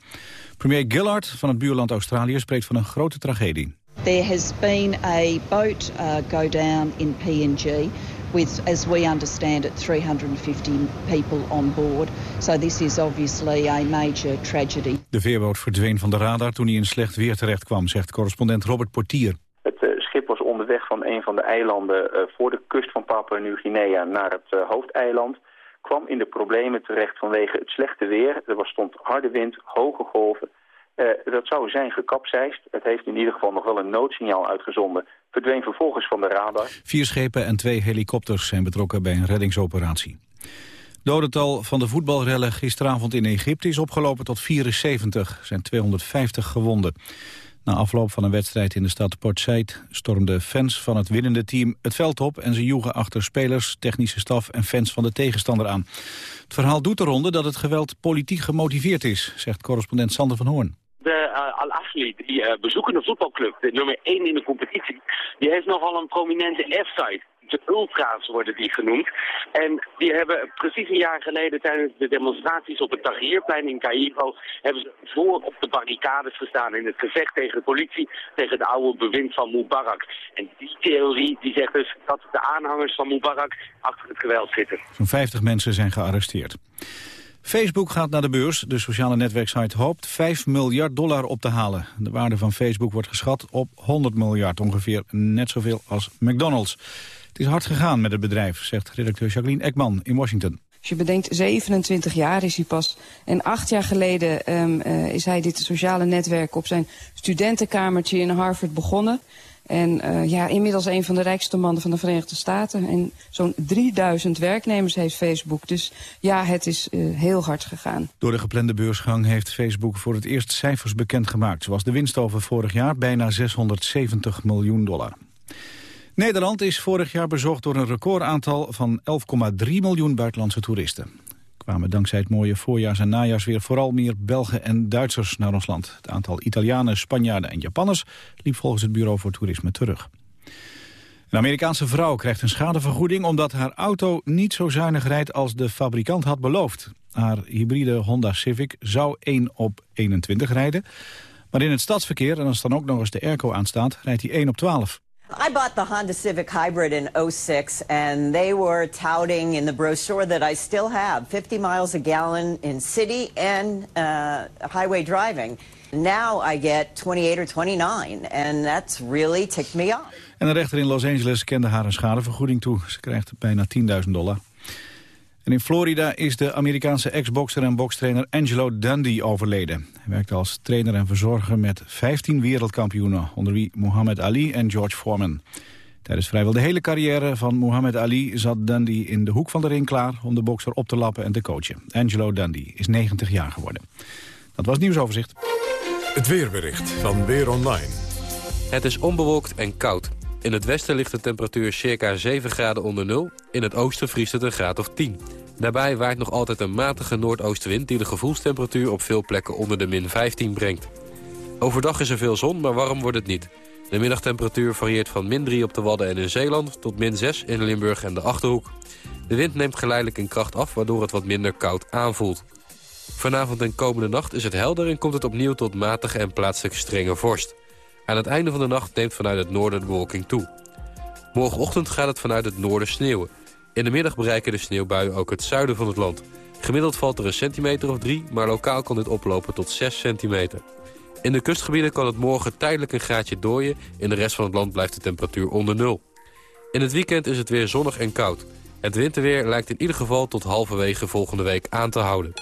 Speaker 2: Premier Gillard van het buurland Australië spreekt van een grote tragedie.
Speaker 29: There has been a boat uh, go down in PNG with, as we understand it, 350 people on board. So this is obviously a major tragedy.
Speaker 2: De veerboot verdween van de radar toen hij in slecht weer terecht kwam, zegt correspondent Robert Portier.
Speaker 30: Het uh, schip was onderweg van een van de eilanden uh, voor de kust van Papua-Nieuw-Guinea naar het uh, hoofdeiland. Kwam in de problemen terecht vanwege het slechte weer. Er was, stond harde wind, hoge golven. Uh, dat zou zijn gekapseist. Het heeft in ieder geval nog wel een noodsignaal uitgezonden. Verdween vervolgens van de radar.
Speaker 2: Vier schepen en twee helikopters zijn betrokken bij een reddingsoperatie. Dodental van de voetbalrellen gisteravond in Egypte is opgelopen tot 74. Er zijn 250 gewonden. Na afloop van een wedstrijd in de stad Port Said stormden fans van het winnende team het veld op en ze joegen achter spelers, technische staf en fans van de tegenstander aan. Het verhaal doet de ronde dat het geweld politiek gemotiveerd is, zegt correspondent Sander van Hoorn.
Speaker 8: De uh, Al-Ahli, die uh, bezoekende voetbalclub, de nummer 1 in de competitie, die heeft nogal een prominente F-site de ultra's worden die genoemd. En die hebben precies een jaar geleden tijdens de demonstraties op het Tahrirplein in Cairo... hebben ze voor op de barricades gestaan in het gevecht tegen de politie... tegen het oude bewind van Mubarak. En die theorie die zegt dus dat de aanhangers van Mubarak achter het geweld zitten.
Speaker 2: Zo'n 50 mensen zijn gearresteerd. Facebook gaat naar de beurs. De sociale netwerksite hoopt 5 miljard dollar op te halen. De waarde van Facebook wordt geschat op 100 miljard, ongeveer net zoveel als McDonald's. Het is hard gegaan met het bedrijf, zegt redacteur Jacqueline Ekman in Washington.
Speaker 31: Als je bedenkt, 27 jaar is hij pas. En acht jaar geleden um, uh, is hij dit sociale netwerk op zijn studentenkamertje in Harvard begonnen. En uh, ja, inmiddels een van de rijkste mannen van de Verenigde Staten. En zo'n 3000 werknemers heeft Facebook. Dus ja, het is uh, heel hard gegaan.
Speaker 2: Door de geplande beursgang heeft Facebook voor het eerst cijfers bekendgemaakt. Zoals de winst over vorig jaar, bijna 670 miljoen dollar. Nederland is vorig jaar bezocht door een recordaantal van 11,3 miljoen buitenlandse toeristen. Kwamen dankzij het mooie voorjaars- en najaarsweer vooral meer Belgen en Duitsers naar ons land. Het aantal Italianen, Spanjaarden en Japanners liep volgens het Bureau voor Toerisme terug. Een Amerikaanse vrouw krijgt een schadevergoeding omdat haar auto niet zo zuinig rijdt als de fabrikant had beloofd. Haar hybride Honda Civic zou 1 op 21 rijden. Maar in het stadsverkeer, en als dan ook nog eens de airco aanstaat, rijdt hij 1 op 12.
Speaker 32: I bought the Honda Civic Hybrid in 06, and they were touting in the brochure that I still have 50 miles a gallon in city and uh, highway driving. Now I get 28 or 29, and that's really ticked me off.
Speaker 2: En de rechter in Los Angeles kende haar een schadevergoeding toe. Ze krijgt bijna 10.000 dollar. En in Florida is de Amerikaanse ex-bokser en bokstrainer Angelo Dundee overleden. Hij werkte als trainer en verzorger met 15 wereldkampioenen... onder wie Muhammad Ali en George Foreman. Tijdens vrijwel de hele carrière van Muhammad Ali zat Dundee in de hoek van de ring klaar... om de bokser op te lappen en te coachen. Angelo Dundee is 90 jaar geworden. Dat was het nieuwsoverzicht.
Speaker 1: Het weerbericht van Weer Online.
Speaker 33: Het is onbewolkt en koud. In het westen ligt de temperatuur circa 7 graden onder nul. In het oosten vriest het een graad of 10. Daarbij waait nog altijd een matige noordoostenwind... die de gevoelstemperatuur op veel plekken onder de min 15 brengt. Overdag is er veel zon, maar warm wordt het niet. De middagtemperatuur varieert van min 3 op de Wadden en in Zeeland... tot min 6 in Limburg en de Achterhoek. De wind neemt geleidelijk in kracht af, waardoor het wat minder koud aanvoelt. Vanavond en komende nacht is het helder en komt het opnieuw tot matige en plaatselijk strenge vorst. Aan het einde van de nacht neemt vanuit het noorden de bewolking toe. Morgenochtend gaat het vanuit het noorden sneeuwen. In de middag bereiken de sneeuwbuien ook het zuiden van het land. Gemiddeld valt er een centimeter of drie, maar lokaal kan dit oplopen tot 6 centimeter. In de kustgebieden kan het morgen tijdelijk een graadje dooien. In de rest van het land blijft de temperatuur onder nul. In het weekend is het weer zonnig en koud. Het winterweer lijkt in ieder geval tot halverwege volgende week aan te houden.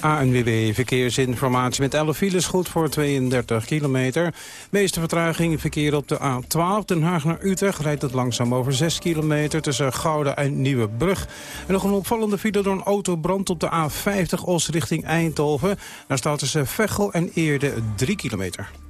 Speaker 15: ANWB Verkeersinformatie met 11 files goed voor 32 kilometer. Meeste vertraging verkeer op de A12 Den Haag naar Utrecht... rijdt het langzaam over 6 kilometer tussen Gouda en Nieuwebrug. En nog een opvallende file door een autobrand op de A50 Os richting Eindhoven. Daar staat tussen Veghel en Eerde 3 kilometer.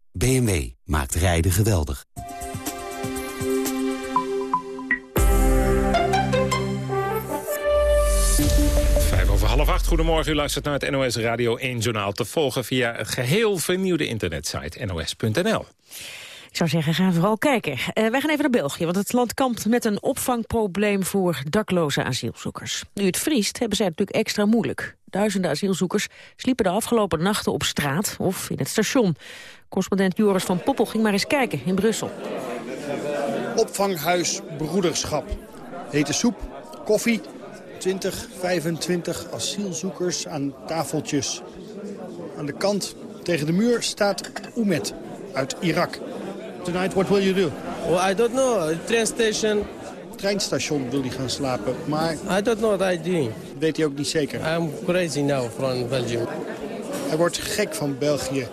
Speaker 34: BMW maakt rijden geweldig.
Speaker 4: Vijf over half acht. Goedemorgen, u luistert naar het NOS Radio 1 Journaal. Te volgen via het geheel vernieuwde internetsite nos.nl.
Speaker 3: Ik zou zeggen, ga vooral kijken. Uh, wij gaan even naar België, want het land kampt met een opvangprobleem voor dakloze asielzoekers. Nu het vriest, hebben zij het natuurlijk extra moeilijk. Duizenden asielzoekers sliepen de afgelopen nachten op straat of in het station. Correspondent Joris van Poppel ging maar eens kijken in Brussel.
Speaker 35: Opvanghuis Broederschap. Hete soep, koffie, 20, 25 asielzoekers aan tafeltjes. Aan de kant tegen de muur staat Oumet uit Irak. Tonight, what will you do?
Speaker 36: Well, I don't know. Train station.
Speaker 35: Treinstation wil hij gaan slapen, maar...
Speaker 36: I don't know what I doing.
Speaker 35: Weet hij ook niet zeker.
Speaker 36: I'm crazy now from Belgium.
Speaker 35: Hij wordt gek van België.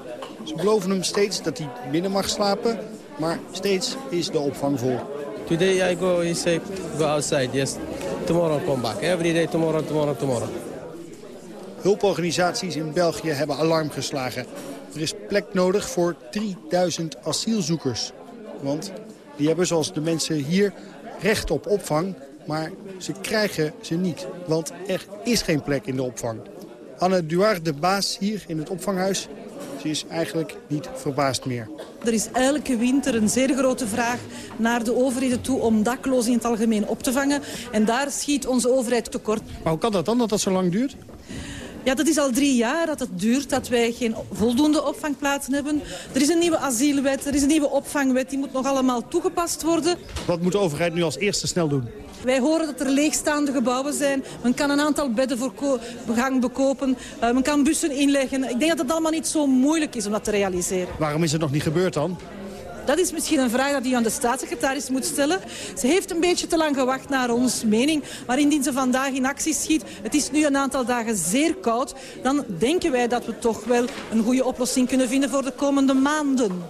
Speaker 35: Ze beloven hem steeds dat hij binnen mag slapen, maar steeds is de opvang vol.
Speaker 36: Today I go, he say, go outside, yes. Tomorrow come back. Every day, tomorrow, tomorrow, tomorrow.
Speaker 35: Hulporganisaties in België hebben alarm geslagen. Er is plek nodig voor 3000 asielzoekers. Want die hebben zoals de mensen hier recht op opvang, maar ze krijgen ze niet. Want er is geen plek in de opvang. Anne Duarte, de baas hier in het opvanghuis, ze is eigenlijk niet verbaasd meer.
Speaker 37: Er is elke winter een zeer grote vraag naar de overheden toe om daklozen in het algemeen op te vangen. En daar schiet onze overheid tekort.
Speaker 35: Maar hoe kan dat dan, dat dat zo lang duurt?
Speaker 37: Ja, dat is al drie jaar dat het duurt dat wij geen voldoende opvangplaatsen hebben. Er is een nieuwe asielwet, er is een nieuwe opvangwet. Die moet nog allemaal toegepast worden.
Speaker 35: Wat moet de overheid nu als eerste snel doen?
Speaker 37: Wij horen dat er leegstaande gebouwen zijn. Men kan een aantal bedden voor gang bekopen. Uh, men kan bussen inleggen. Ik denk dat het allemaal niet zo moeilijk is om dat te realiseren.
Speaker 35: Waarom is het nog niet gebeurd dan?
Speaker 37: Dat is misschien een vraag die u aan de staatssecretaris moet stellen. Ze heeft een beetje te lang gewacht naar ons mening. Maar indien ze vandaag in actie schiet, het is nu een aantal dagen zeer koud... dan denken wij dat we toch wel een goede oplossing kunnen vinden voor de komende maanden.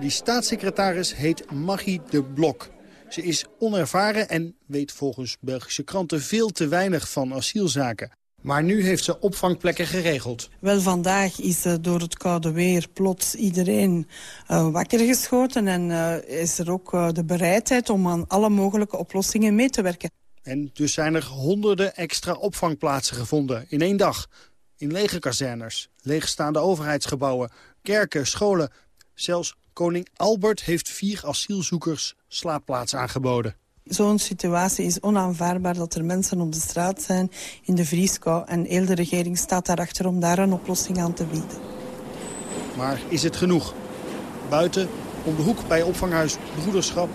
Speaker 35: Die staatssecretaris heet Maggie de Blok. Ze is onervaren en weet volgens Belgische kranten veel te weinig van asielzaken. Maar nu heeft ze opvangplekken geregeld.
Speaker 37: Wel, vandaag is uh, door het koude weer plots iedereen uh, wakker geschoten... en uh, is er ook de bereidheid om aan alle mogelijke oplossingen mee te werken.
Speaker 35: En dus zijn er honderden extra opvangplaatsen gevonden in één dag. In lege kazerners, leegstaande overheidsgebouwen, kerken, scholen. Zelfs koning Albert heeft vier asielzoekers slaapplaats aangeboden.
Speaker 37: Zo'n situatie is onaanvaardbaar dat er mensen op de straat zijn in de vrieskou. En heel de regering staat daarachter om daar een oplossing aan te bieden.
Speaker 35: Maar is het genoeg? Buiten, om de hoek bij opvanghuis Broederschap,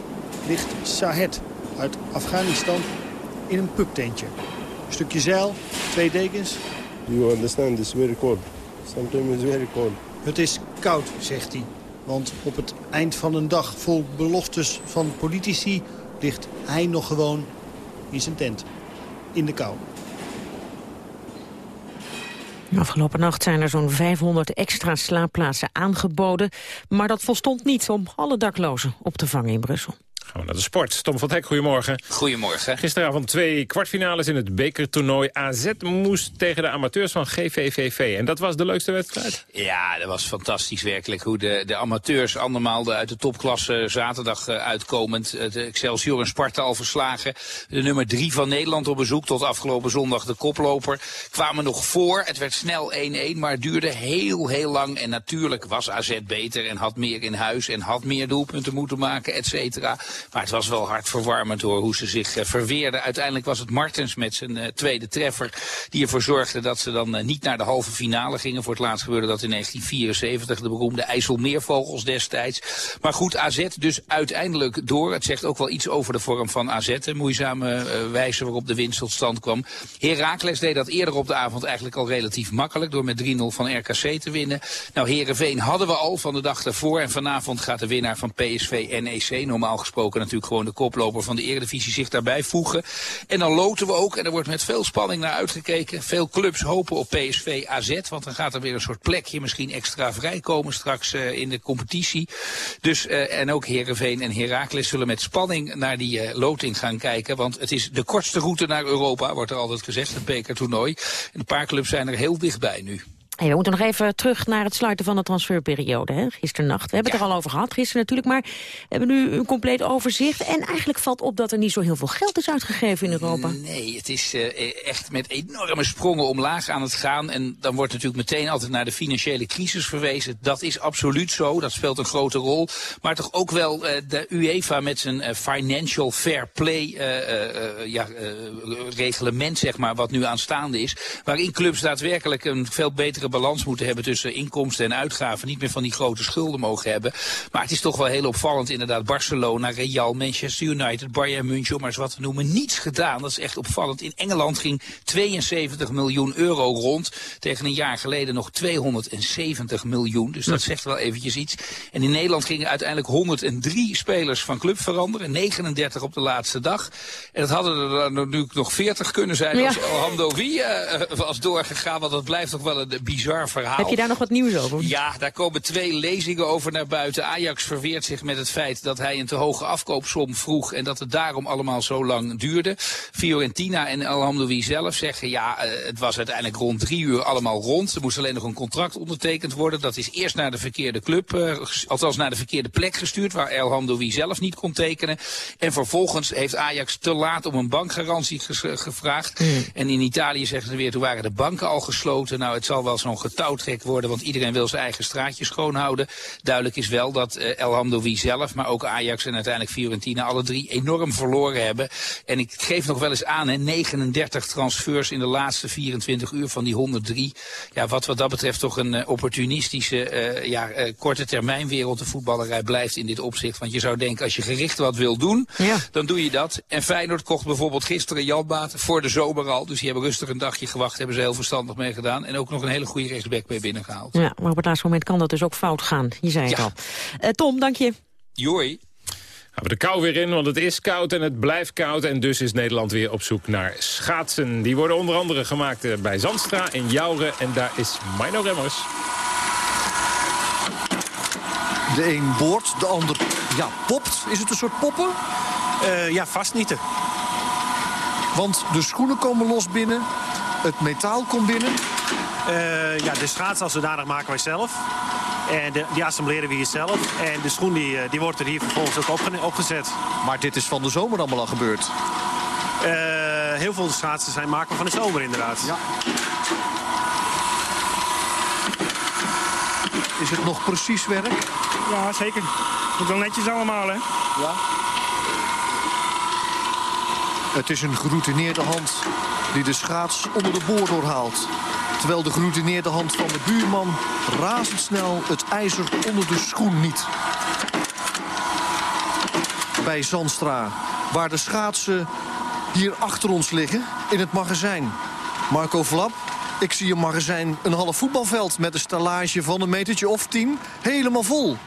Speaker 35: ligt Sahed uit Afghanistan in een pubtentje. Een stukje zeil, twee dekens.
Speaker 38: You understand, it's very cold. Sometimes it's very cold.
Speaker 35: Het is koud, zegt hij. Want op het eind van een dag vol beloftes van politici ligt hij nog gewoon in zijn tent. In de kou.
Speaker 3: Afgelopen nacht zijn er zo'n 500 extra slaapplaatsen aangeboden. Maar dat volstond niet om alle daklozen op te vangen in Brussel.
Speaker 4: Gaan we naar de sport. Tom van Hek, goedemorgen.
Speaker 39: Goedemorgen.
Speaker 4: Gisteravond twee kwartfinales in het bekertoernooi. AZ moest tegen de amateurs van GVVV. En dat was de leukste wedstrijd?
Speaker 39: Ja, dat was fantastisch werkelijk. Hoe de, de amateurs andermaal uit de topklasse zaterdag uh, uitkomend. Het Excelsior en Sparta al verslagen. De nummer drie van Nederland op bezoek tot afgelopen zondag de koploper. Kwamen nog voor. Het werd snel 1-1, maar het duurde heel, heel lang. En natuurlijk was AZ beter en had meer in huis en had meer doelpunten moeten maken, et cetera. Maar het was wel hartverwarmend hoor, hoe ze zich uh, verweerden. Uiteindelijk was het Martens met zijn uh, tweede treffer die ervoor zorgde dat ze dan uh, niet naar de halve finale gingen. Voor het laatst gebeurde dat in 1974, de beroemde IJsselmeervogels destijds. Maar goed, AZ dus uiteindelijk door. Het zegt ook wel iets over de vorm van AZ. Een moeizame wijze waarop de winst tot stand kwam. Heracles deed dat eerder op de avond eigenlijk al relatief makkelijk. Door met 3-0 van RKC te winnen. Nou, Herenveen hadden we al van de dag daarvoor. En vanavond gaat de winnaar van PSV NEC, normaal gesproken natuurlijk gewoon de koploper van de Eredivisie, zich daarbij voegen. En dan loten we ook, en er wordt met veel spanning naar uitgekeken. Veel clubs hopen op PSV AZ, want dan gaat er weer een soort plekje misschien extra vrijkomen straks uh, in de competitie. Dus, uh, en ook Herenveen en Heracles zullen met spanning naar die uh, loting gaan kijken. Want het is de kortste route naar Europa, wordt er altijd gezegd, het bekertoernooi. En een paar clubs zijn er heel dichtbij nu.
Speaker 3: Hey, we moeten nog even terug naar het sluiten van de transferperiode, hè? gisternacht. We hebben het er al over gehad, gisteren natuurlijk, maar we hebben nu een compleet overzicht. En eigenlijk valt op dat er niet zo heel veel geld is uitgegeven in Europa.
Speaker 39: Nee, het is uh, echt met enorme sprongen omlaag aan het gaan. En dan wordt natuurlijk meteen altijd naar de financiële crisis verwezen. Dat is absoluut zo, dat speelt een grote rol. Maar toch ook wel uh, de UEFA met zijn uh, financial fair play ja, reglement, zeg maar, wat nu aanstaande is. Waarin clubs daadwerkelijk een veel betere balans moeten hebben tussen inkomsten en uitgaven. Niet meer van die grote schulden mogen hebben. Maar het is toch wel heel opvallend inderdaad. Barcelona, Real, Manchester United, Bayern München, om maar eens wat te noemen. Niets gedaan. Dat is echt opvallend. In Engeland ging 72 miljoen euro rond. Tegen een jaar geleden nog 270 miljoen. Dus dat zegt wel eventjes iets. En in Nederland gingen uiteindelijk 103 spelers van club veranderen. 39 op de laatste dag. En dat hadden er natuurlijk nog 40 kunnen zijn ja. als Wie uh, was doorgegaan. Want dat blijft toch wel een bizar verhaal.
Speaker 3: Heb je daar nog wat nieuws over?
Speaker 39: Ja, daar komen twee lezingen over naar buiten. Ajax verweert zich met het feit dat hij een te hoge afkoopsom vroeg... en dat het daarom allemaal zo lang duurde. Fiorentina en El Hamdoui zelf zeggen... ja, het was uiteindelijk rond drie uur allemaal rond. Er moest alleen nog een contract ondertekend worden. Dat is eerst naar de verkeerde club, uh, althans naar de verkeerde plek gestuurd... waar El Hamdoui zelf niet kon tekenen. En vervolgens heeft Ajax te laat om een bankgarantie gevraagd. Mm. En in Italië zeggen ze weer, toen waren de banken al gesloten. Nou, het zal wel zo'n getouwtrek worden, want iedereen wil zijn eigen straatje schoonhouden. Duidelijk is wel dat uh, El Hamdoui zelf, maar ook Ajax en uiteindelijk Fiorentina alle drie enorm verloren hebben. En ik geef nog wel eens aan, hè, 39 transfers in de laatste 24 uur van die 103. Ja, wat wat dat betreft toch een uh, opportunistische, uh, ja, korte termijn wereld de voetballerij blijft in dit opzicht. Want je zou denken, als je gericht wat wil doen, ja. dan doe je dat. En Feyenoord kocht bijvoorbeeld gisteren Janbaat voor de zomer al. Dus die hebben rustig een dagje gewacht, hebben ze heel verstandig mee gedaan. En ook nog een hele goede rechtsback mee binnengehaald.
Speaker 3: Ja, maar op het laatste moment kan dat dus ook fout gaan. Je zei het ja. al. Uh, Tom, dank je.
Speaker 39: Joi.
Speaker 4: Gaan we de kou weer in, want het is koud en het blijft koud. En dus is Nederland weer op zoek naar schaatsen. Die worden onder andere gemaakt bij Zandstra in Jouren. En daar is Mino Remmers.
Speaker 40: De een boort, de ander ja, popt. Is het een soort poppen?
Speaker 41: Uh, ja, vast niet.
Speaker 40: Want de schoenen komen los binnen. Het metaal komt binnen.
Speaker 41: Uh, ja, de schaats als zodanig maken wij zelf. En de, die assembleren we hier zelf. En de schoen die, die wordt er hier vervolgens ook opge opgezet.
Speaker 40: Maar dit is van de zomer allemaal al gebeurd?
Speaker 41: Uh, heel veel schaatsen zijn maken van de zomer inderdaad.
Speaker 40: Ja. Is het nog precies werk?
Speaker 41: Ja, zeker. Moet wel netjes allemaal, hè?
Speaker 40: Ja. Het is een geroutineerde hand die de schaats onder de boor doorhaalt. Terwijl de geroutineerde hand van de buurman razendsnel het ijzer onder de schoen niet. Bij Zandstra, waar de schaatsen hier achter ons liggen, in het magazijn. Marco Vlap, ik zie een magazijn, een half voetbalveld... met een stallage van een metertje of tien, helemaal vol.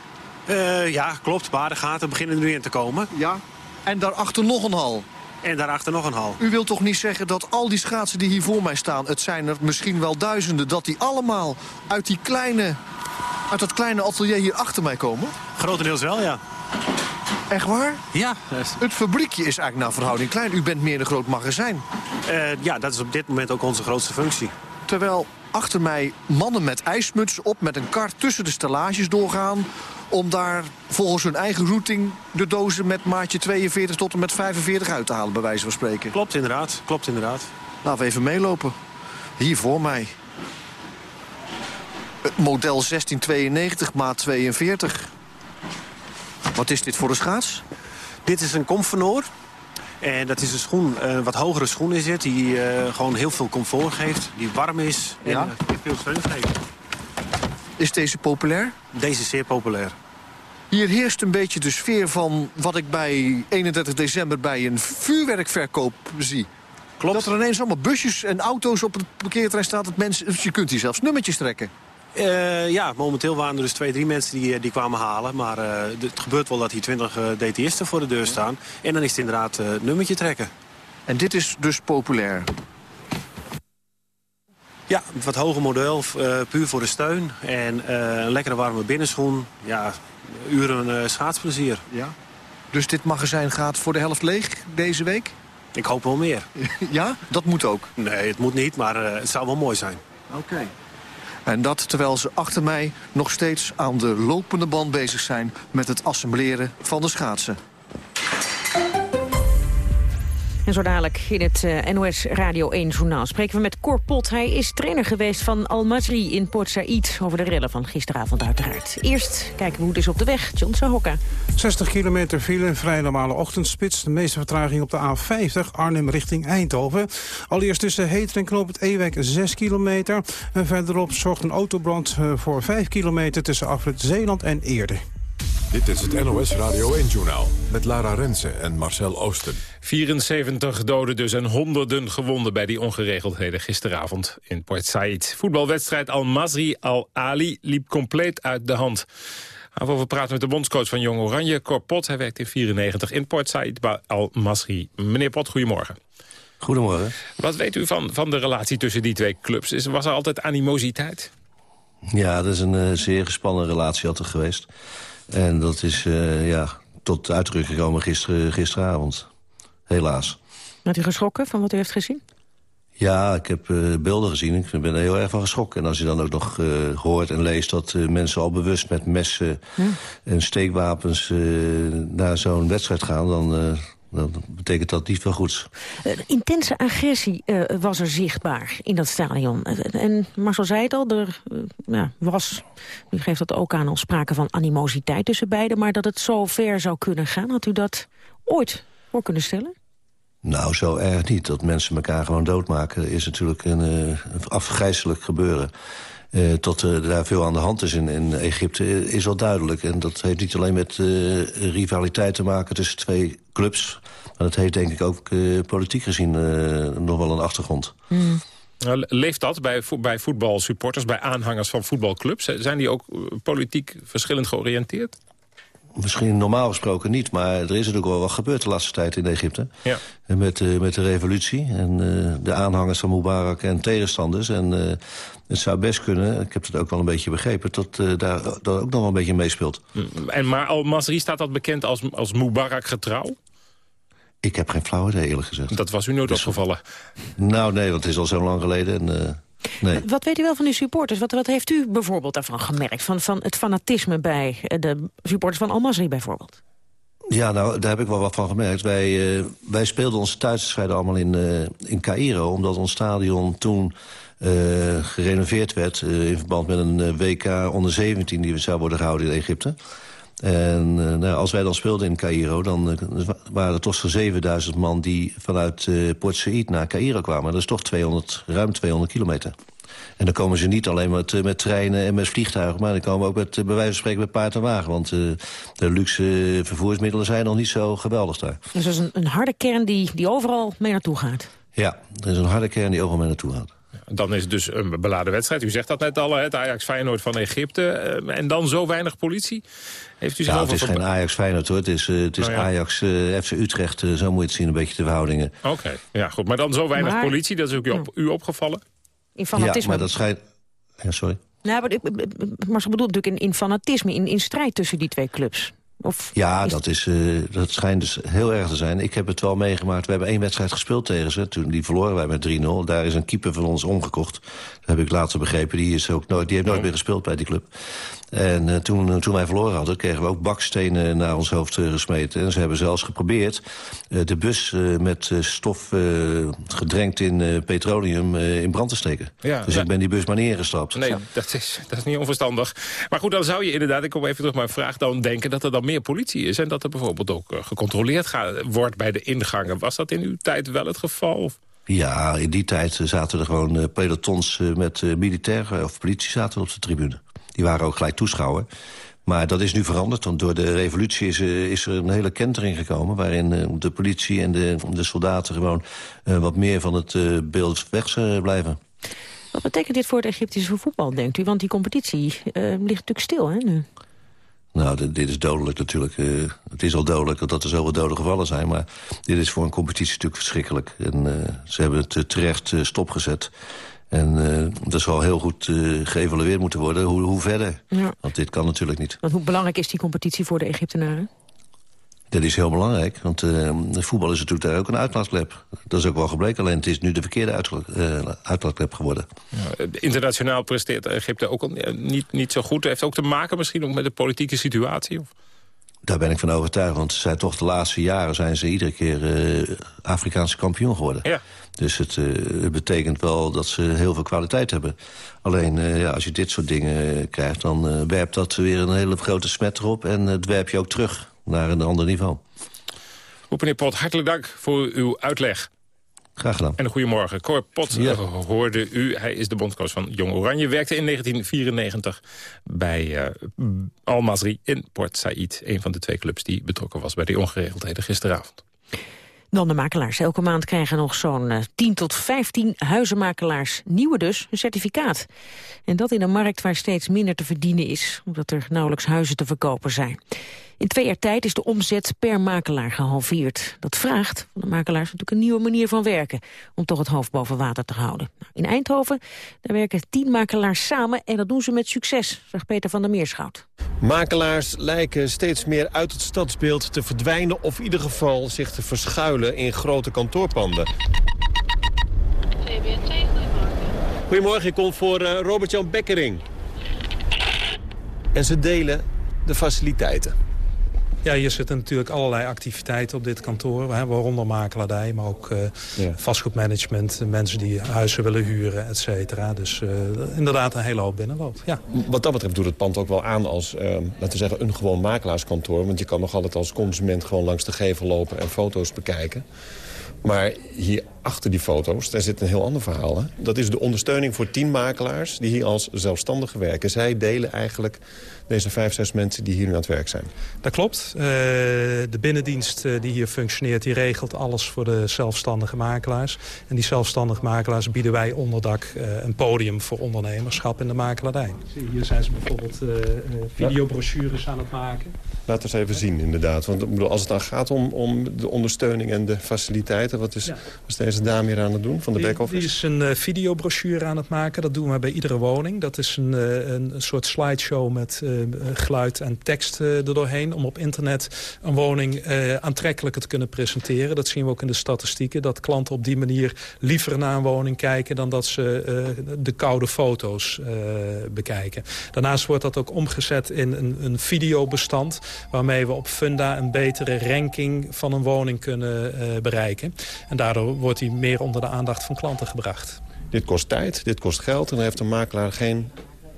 Speaker 41: Uh, ja, klopt. Badengaten beginnen er nu in te komen.
Speaker 40: Ja, en daarachter nog een hal.
Speaker 41: En daarachter nog een hal.
Speaker 40: U wilt toch niet zeggen dat al die schaatsen die hier voor mij staan... het zijn er misschien wel duizenden... dat die allemaal uit, die kleine, uit dat kleine atelier hier achter mij komen?
Speaker 41: Grotendeels wel, ja.
Speaker 17: Echt waar?
Speaker 42: Ja.
Speaker 17: Het fabriekje is eigenlijk naar verhouding klein. U bent meer een groot magazijn.
Speaker 42: Uh, ja, dat is op dit moment ook onze grootste functie.
Speaker 17: Terwijl achter mij mannen met ijsmuts op met een kar tussen de stellages doorgaan... om daar volgens hun eigen routing de dozen met maatje 42 tot en met 45 uit te halen, bij wijze van spreken.
Speaker 42: Klopt inderdaad, klopt inderdaad.
Speaker 17: Laten we even meelopen. Hier voor mij. Model 1692, maat 42. Wat is dit voor een schaats?
Speaker 42: Dit is een Comfort. En dat is een schoen, een wat hogere schoen is het, die uh, gewoon heel veel comfort geeft. Die warm is
Speaker 17: ja.
Speaker 42: en uh, veel steun geeft.
Speaker 17: Is deze populair?
Speaker 42: Deze is zeer populair.
Speaker 17: Hier heerst een beetje de sfeer van wat ik bij 31 december bij een vuurwerkverkoop zie.
Speaker 42: Klopt.
Speaker 17: Dat er ineens allemaal busjes en auto's op het parkeerterrein staan. Dat mensen, dus je kunt hier zelfs nummertjes trekken.
Speaker 42: Uh, ja, momenteel waren er dus twee, drie mensen die, die kwamen halen. Maar uh, het gebeurt wel dat hier twintig uh, DT'isten voor de deur staan. En dan is het inderdaad nummertje trekken.
Speaker 17: En dit is dus populair?
Speaker 42: Ja, een wat hoger model, puur voor de steun. En een lekkere warme binnenschoen. Ja, uren schaatsplezier.
Speaker 17: Ja. Dus dit magazijn gaat voor de helft leeg deze week?
Speaker 42: Ik hoop wel meer.
Speaker 17: ja? Dat moet ook?
Speaker 42: Nee, het moet niet, maar het zou wel mooi zijn.
Speaker 17: Oké. En dat terwijl ze achter mij nog steeds aan de lopende band bezig zijn... met het assembleren van de schaatsen.
Speaker 3: En zo dadelijk in het uh, NOS Radio 1 journaal spreken we met Cor Pot. Hij is trainer geweest van Al-Masri in Port Said. Over de rellen van gisteravond uiteraard. Eerst kijken we hoe het is op de weg. John Sahokka.
Speaker 15: 60 kilometer file, vrij normale ochtendspits. De meeste vertraging op de A50, Arnhem richting Eindhoven. Allereerst tussen Heter en Knoop het Ewijk 6 kilometer. En verderop zorgt een autobrand eh, voor 5 kilometer tussen Afrit Zeeland en Eerde.
Speaker 1: Dit is het NOS Radio 1-journaal met Lara Rensen en Marcel Oosten.
Speaker 4: 74 doden dus en honderden gewonden bij die ongeregeldheden gisteravond in Port Said. Voetbalwedstrijd Al-Masri Al-Ali liep compleet uit de hand. we praten met de bondscoach van Jong Oranje, Cor Pot. Hij werkt in 94 in Port Said bij Al-Masri. Meneer Pot, goedemorgen.
Speaker 43: Goedemorgen.
Speaker 4: Wat weet u van, van de relatie tussen die twee clubs? Is, was er altijd animositeit?
Speaker 43: Ja, dat is een uh, zeer gespannen relatie altijd geweest. En dat is uh, ja, tot uitdrukking gekomen gister, gisteravond. Helaas.
Speaker 3: Bent u geschrokken van wat u heeft gezien?
Speaker 43: Ja, ik heb uh, beelden gezien. Ik ben er heel erg van geschrokken. En als je dan ook nog uh, hoort en leest dat uh, mensen al bewust met messen ja. en steekwapens naar zo'n wedstrijd gaan... dan, dan betekent dat niet veel goeds.
Speaker 3: intense agressie was er zichtbaar in dat stadion. en Marcel zei het al, er ja, was, u geeft dat ook aan, al sprake van animositeit tussen beiden... maar dat het zo ver zou kunnen gaan, had u dat ooit voor kunnen stellen?
Speaker 43: Nou, zo erg niet. Dat mensen elkaar gewoon doodmaken is natuurlijk een, uh, een afgrijzelijk gebeuren. Uh, tot uh, daar veel aan de hand is in, in Egypte is wel duidelijk. En dat heeft niet alleen met rivaliteit te maken tussen twee clubs... maar dat heeft denk ik ook politiek gezien nog wel een achtergrond.
Speaker 3: Mm.
Speaker 4: Leeft dat bij, bij voetbalsupporters, bij aanhangers van voetbalclubs? Zijn die ook politiek verschillend georiënteerd?
Speaker 43: Misschien normaal gesproken niet, maar er is natuurlijk wel wat gebeurd de laatste tijd in Egypte.
Speaker 4: Ja.
Speaker 43: Met, uh, met de revolutie en uh, de aanhangers van Mubarak en tegenstanders. En uh, het zou best kunnen, ik heb het ook wel een beetje begrepen... dat daar dat ook nog wel een beetje meespeelt.
Speaker 4: En maar Al-Masri staat dat bekend als, als Mubarak getrouw?
Speaker 43: Ik heb geen flauw idee, eerlijk gezegd.
Speaker 4: Dat was u nooit dus, opgevallen?
Speaker 43: Nou, nee, want het is al zo lang geleden. En, Nee.
Speaker 3: Wat weet u wel van uw supporters? Wat, wat heeft u bijvoorbeeld daarvan gemerkt? Van, van het fanatisme bij de supporters van Al-Masri bijvoorbeeld?
Speaker 43: Ja, nou, daar heb ik wel wat van gemerkt. Wij, uh, wij speelden onze thuiswedstrijden allemaal in, uh, in Cairo... omdat ons stadion toen uh, gerenoveerd werd... in verband met een WK onder 17 die we zou worden gehouden in Egypte. En nou, als wij dan speelden in Cairo, dan waren er toch zo'n 7000 man... die vanuit Port Said naar Cairo kwamen. Dat is toch 200, ruim 200 kilometer. En dan komen ze niet alleen met, met treinen en met vliegtuigen... maar dan komen ook met, bij wijze van spreken met paard en wagen. Want uh, de luxe vervoersmiddelen zijn nog niet zo geweldig daar.
Speaker 3: Dus dat is een, een harde kern die, die overal mee naartoe gaat?
Speaker 43: Ja, er is een harde kern die overal mee naartoe gaat.
Speaker 4: Dan is het dus een beladen wedstrijd. U zegt dat net al, het Ajax Feyenoord van Egypte. En dan zo weinig politie? Heeft u
Speaker 43: ja, het is geen Ajax Feyenoord hoor. Het is, uh, het is oh, ja. Ajax uh, FC Utrecht. Uh, zo moet je het zien, een beetje de verhoudingen.
Speaker 4: Oké, okay. ja goed. Maar dan zo weinig maar... politie, dat is ook u, op, u opgevallen?
Speaker 3: In fanatisme.
Speaker 43: Ja, maar dat schijnt... Ja, sorry.
Speaker 3: Nou, maar, maar ze bedoelt natuurlijk in, in fanatisme, in, in strijd tussen die twee clubs. Of
Speaker 43: ja, dat, is, uh, dat schijnt dus heel erg te zijn. Ik heb het wel meegemaakt. We hebben één wedstrijd gespeeld tegen ze. Toen die verloren wij met 3-0. Daar is een keeper van ons omgekocht. Dat heb ik later begrepen. Die, is ook nooit, die heeft nooit meer gespeeld bij die club. En uh, toen, toen wij verloren hadden, kregen we ook bakstenen naar ons hoofd gesmeten. En ze hebben zelfs geprobeerd uh, de bus met stof gedrenkt in petroleum in brand te steken. Ja, dus ik ben die bus maar niet ingestapt.
Speaker 4: Nee, dat is, dat is niet onverstandig. Maar goed, dan zou je inderdaad, ik kom even terug mijn vraag, dan denken dat er dan meer politie is... en dat er bijvoorbeeld ook eh, gecontroleerd gaat, wordt bij de ingangen. Was dat in uw tijd wel het geval?
Speaker 43: Ja, in die tijd zaten er gewoon uh, pelotons uh, met uh, militairen of politie zaten op de tribune. Die waren ook gelijk toeschouwer. Maar dat is nu veranderd, want door de revolutie is, is er een hele kentering gekomen... waarin de politie en de, de soldaten gewoon wat meer van het beeld weg blijven.
Speaker 3: Wat betekent dit voor het Egyptische voetbal, denkt u? Want die competitie ligt natuurlijk stil, hè, nu?
Speaker 43: Nou, dit is dodelijk natuurlijk. Uh, het is al dodelijk dat er zoveel dode gevallen zijn. Maar dit is voor een competitie natuurlijk verschrikkelijk. En uh, ze hebben het uh, terecht stopgezet. En dat zal heel goed geëvalueerd moeten worden. Hoe, hoe verder? Ja. Want dit kan natuurlijk niet.
Speaker 3: Want hoe belangrijk is die competitie voor de Egyptenaren?
Speaker 43: Dat is heel belangrijk, want uh, voetbal is natuurlijk daar ook een uitlaatklep. Dat is ook wel gebleken, alleen het is nu de verkeerde uh, uitlaatklep geworden.
Speaker 4: Ja, internationaal presteert Egypte ook al niet, niet zo goed. Heeft ook te maken misschien ook met de politieke situatie? Of?
Speaker 43: Daar ben ik van overtuigd, want ze zijn toch de laatste jaren... zijn ze iedere keer uh, Afrikaanse kampioen geworden. Ja. Dus het, het, betekent wel dat ze heel veel kwaliteit hebben. Alleen ja, als je dit soort dingen krijgt, dan werpt dat weer een hele grote smet erop... en het werp je ook terug naar een ander niveau.
Speaker 4: Goed, meneer Pot, hartelijk dank voor uw uitleg.
Speaker 43: Graag gedaan.
Speaker 4: En een goedemorgen. Cor Pot ja. hoorde u. Hij is de bondscoach van Jong Oranje. Werkte in 1994 bij uh, Al Masri in Port Said. Een van de twee clubs die betrokken was bij die ongeregeldheden gisteravond.
Speaker 3: Dan de makelaars. Elke maand krijgen nog zo'n 10 eh, tot 15 huizenmakelaars, nieuwe dus, een certificaat. En dat in een markt waar steeds minder te verdienen is, omdat er nauwelijks huizen te verkopen zijn. In twee jaar tijd is de omzet per makelaar gehalveerd. Dat vraagt van de makelaars natuurlijk een nieuwe manier van werken... om toch het hoofd boven water te houden. Nou, in Eindhoven daar werken tien makelaars samen en dat doen ze met succes... zegt Peter van der Meerschout.
Speaker 44: Makelaars lijken steeds meer uit het stadsbeeld te verdwijnen... of in ieder geval zich te verschuilen in grote kantoorpanden. VBT, goedemorgen. Goedemorgen, ik kom voor uh, Robert-Jan Bekkering. En ze delen de faciliteiten.
Speaker 45: Ja, hier zitten natuurlijk allerlei activiteiten op dit kantoor. Hè, waaronder makelaardij, maar ook uh, vastgoedmanagement. Mensen die huizen willen huren, et cetera. Dus uh, inderdaad een hele hoop binnenloop. Ja.
Speaker 44: Wat dat betreft doet het pand ook wel aan als, uh, laten we zeggen, een gewoon makelaarskantoor. Want je kan nog altijd als consument gewoon langs de gevel lopen en foto's bekijken. Maar hier achter die foto's, daar zit een heel ander verhaal. Hè? Dat is de ondersteuning voor tien makelaars die hier als zelfstandigen werken. Zij delen eigenlijk deze vijf, zes mensen die hier nu aan het werk zijn.
Speaker 45: Dat klopt. Uh, de binnendienst uh, die hier functioneert, die regelt alles voor de zelfstandige makelaars. En die zelfstandige makelaars bieden wij onderdak uh, een podium voor ondernemerschap in de makelaardij. Hier zijn ze bijvoorbeeld videobrochures aan het maken.
Speaker 44: We eens even zien, inderdaad. Want als het dan gaat om, om de ondersteuning en de faciliteiten... wat is, ja. wat is deze dame hier aan het doen van de back-office?
Speaker 45: Die is een uh, videobrochure aan het maken. Dat doen we bij iedere woning. Dat is een, uh, een soort slideshow met uh, geluid en tekst er doorheen... om op internet een woning aantrekkelijker te kunnen presenteren. Dat zien we ook in de statistieken. Dat klanten op die manier liever naar een woning kijken... dan dat ze de koude foto's bekijken. Daarnaast wordt dat ook omgezet in een, een videobestand waarmee we op Funda een betere ranking van een woning kunnen uh, bereiken. En daardoor wordt die meer onder de aandacht van klanten gebracht.
Speaker 44: Dit kost tijd, dit kost geld en daar heeft een makelaar geen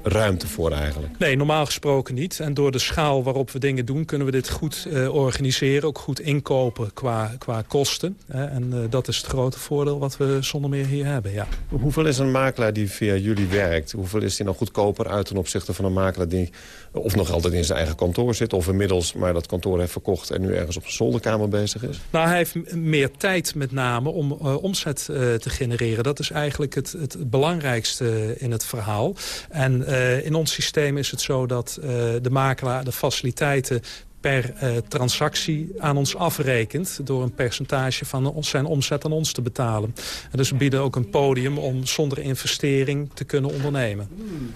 Speaker 44: ruimte voor eigenlijk?
Speaker 45: Nee, normaal gesproken niet. En door de schaal waarop we dingen doen... kunnen we dit goed uh, organiseren, ook goed inkopen qua, qua kosten. Hè. En uh, dat is het grote voordeel wat we zonder meer hier hebben, ja.
Speaker 44: Hoeveel is een makelaar die via jullie werkt? Hoeveel is die nou goedkoper uit ten opzichte van een makelaar... die of nog altijd in zijn eigen kantoor zit... of inmiddels maar dat kantoor heeft verkocht... en nu ergens op zijn zolderkamer bezig is?
Speaker 45: Nou, hij heeft meer tijd met name om uh, omzet te genereren. Dat is eigenlijk het, het belangrijkste in het verhaal. En uh, in ons systeem is het zo dat de makelaar de faciliteiten per uh, transactie aan ons afrekent... door een percentage van zijn omzet aan ons te betalen. En dus we bieden ook een podium om zonder investering te kunnen ondernemen.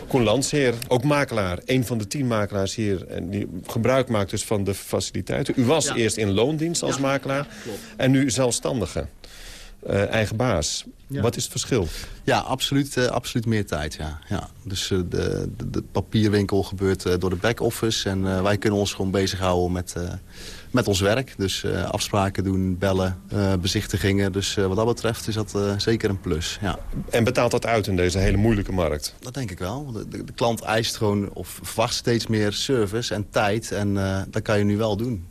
Speaker 44: Koen Landsheer, ook makelaar. Een van de tien makelaars hier. En die gebruik maakt dus van de faciliteiten. U was eerst in loondienst als makelaar. En nu zelfstandige. Uh, eigen baas. Wat is het verschil?
Speaker 46: Ja, absoluut, uh, absoluut meer tijd. Ja. Ja. Dus uh, de, de, de, papierwinkel gebeurt door de back-office. En wij kunnen ons gewoon bezighouden met, met ons werk. Dus afspraken doen, bellen, bezichtigingen. Dus wat dat betreft is dat zeker een plus. Ja.
Speaker 44: En betaalt dat uit in deze hele moeilijke markt?
Speaker 46: Dat denk ik wel. De, de, de klant eist gewoon of verwacht steeds meer service en tijd. En dat kan je nu wel doen.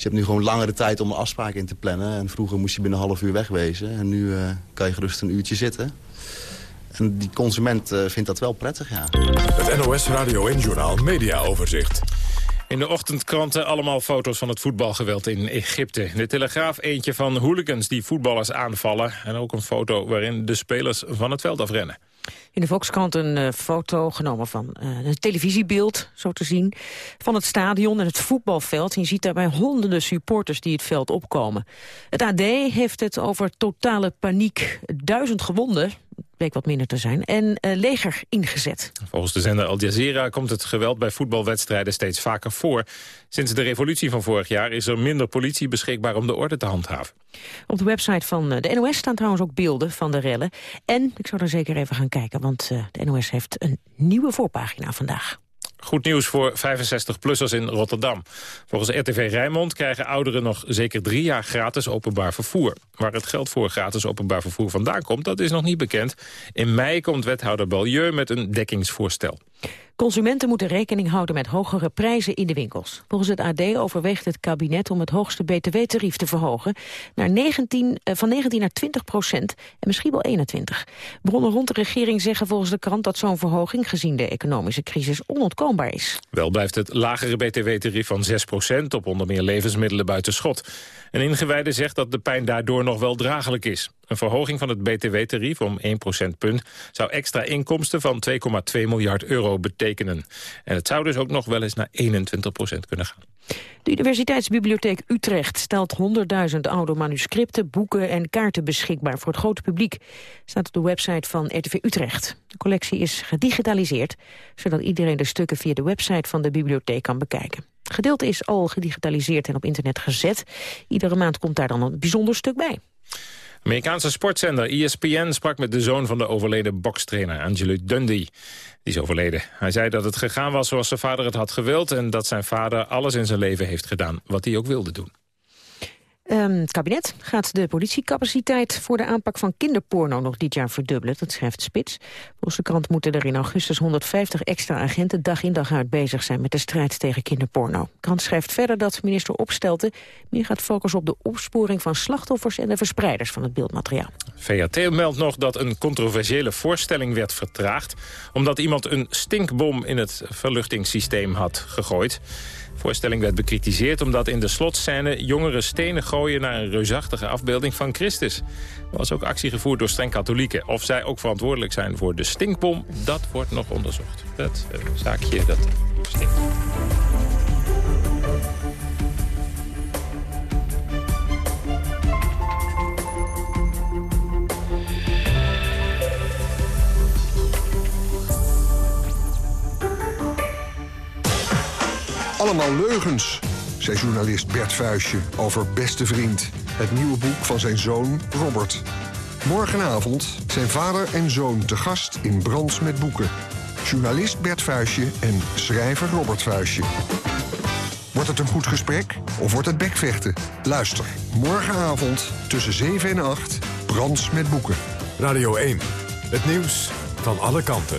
Speaker 46: Dus je hebt nu gewoon langere tijd om een afspraak in te plannen. En vroeger moest je binnen een half uur wegwezen. En nu uh, kan je gerust een uurtje zitten. En die consument uh, vindt dat wel prettig, ja.
Speaker 1: Het NOS Radio en Journal Media Overzicht.
Speaker 4: In de ochtendkranten allemaal foto's van het voetbalgeweld in Egypte. De Telegraaf eentje van hooligans die voetballers aanvallen. En ook een foto waarin de spelers van het veld afrennen.
Speaker 3: In de Volkskrant een uh, foto genomen van uh, een televisiebeeld, zo te zien, van het stadion en het voetbalveld. En je ziet daarbij honderden supporters die het veld opkomen. Het AD heeft het over totale paniek. Duizend gewonden, bleek wat minder te zijn, en uh, leger ingezet.
Speaker 4: Volgens de zender Al Jazeera komt het geweld bij voetbalwedstrijden steeds vaker voor. Sinds de revolutie van vorig jaar is er minder politie beschikbaar om de orde te handhaven.
Speaker 3: Op de website van de NOS staan trouwens ook beelden van de rellen. En ik zou er zeker even gaan kijken, want de NOS heeft een nieuwe voorpagina vandaag.
Speaker 4: Goed nieuws voor 65-plussers in Rotterdam. Volgens RTV Rijnmond krijgen ouderen nog zeker drie jaar gratis openbaar vervoer. Waar het geld voor gratis openbaar vervoer vandaan komt, dat is nog niet bekend. In mei komt wethouder Balieu met een dekkingsvoorstel.
Speaker 3: Consumenten moeten rekening houden met hogere prijzen in de winkels. Volgens het AD overweegt het kabinet om het hoogste btw-tarief te verhogen... Naar 19, eh, van 19 naar 20 procent en misschien wel 21. Bronnen rond de regering zeggen volgens de krant dat zo'n verhoging... gezien de economische crisis onontkoombaar is.
Speaker 4: Wel blijft het lagere btw-tarief van 6 procent op onder meer levensmiddelen buiten schot. Een ingewijde zegt dat de pijn daardoor nog wel draaglijk is. Een verhoging van het btw-tarief om 1 procentpunt zou extra inkomsten van 2,2 miljard euro betekenen. En het zou dus ook nog wel eens naar 21 procent kunnen gaan.
Speaker 3: De Universiteitsbibliotheek Utrecht stelt 100.000 oude manuscripten, boeken en kaarten beschikbaar voor het grote publiek. Staat op de website van RTV Utrecht. De collectie is gedigitaliseerd, zodat iedereen de stukken via de website van de bibliotheek kan bekijken. Gedeelte is al gedigitaliseerd en op internet gezet. Iedere maand komt daar dan een bijzonder stuk bij.
Speaker 4: Amerikaanse sportzender ESPN sprak met de zoon van de overleden bokstrainer Angelo Dundee. Die is overleden. Hij zei dat het gegaan was zoals zijn vader het had gewild... en dat zijn vader alles in zijn leven heeft gedaan wat hij ook wilde doen.
Speaker 3: Um, het kabinet gaat de politiecapaciteit voor de aanpak van kinderporno nog dit jaar verdubbelen. Dat schrijft Spits. Volgens de krant moeten er in augustus 150 extra agenten dag in dag uit bezig zijn met de strijd tegen kinderporno. De krant schrijft verder dat minister Opstelten meer gaat focussen op de opsporing van slachtoffers en de verspreiders van het beeldmateriaal.
Speaker 4: VAT meldt nog dat een controversiële voorstelling werd vertraagd omdat iemand een stinkbom in het verluchtingssysteem had gegooid voorstelling werd bekritiseerd omdat in de slotscène jongeren stenen gooien naar een reusachtige afbeelding van Christus. Er was ook actie gevoerd door streng katholieken. Of zij ook verantwoordelijk zijn voor de stinkbom, dat wordt nog onderzocht. Dat uh, zaakje, dat stinkt.
Speaker 47: Allemaal leugens, zei journalist Bert Vuistje over Beste Vriend. Het nieuwe boek van zijn zoon Robert. Morgenavond zijn vader en zoon te gast in Brands met Boeken. Journalist Bert Vuistje en schrijver Robert Vuistje. Wordt het een goed gesprek of wordt het bekvechten? Luister, morgenavond tussen 7 en 8, Brands met Boeken.
Speaker 1: Radio 1, het nieuws van alle kanten.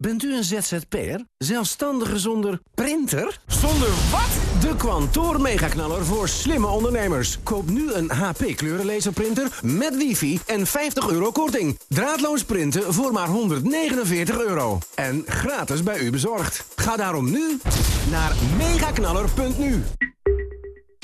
Speaker 26: Bent u een ZZP'er? Zelfstandige zonder printer? Zonder wat? De Kwantoor Megaknaller voor slimme ondernemers. Koop nu een HP kleurenlaserprinter met wifi en 50 euro korting. Draadloos printen voor maar 149 euro. En gratis bij u bezorgd. Ga daarom nu naar megaknaller.nu.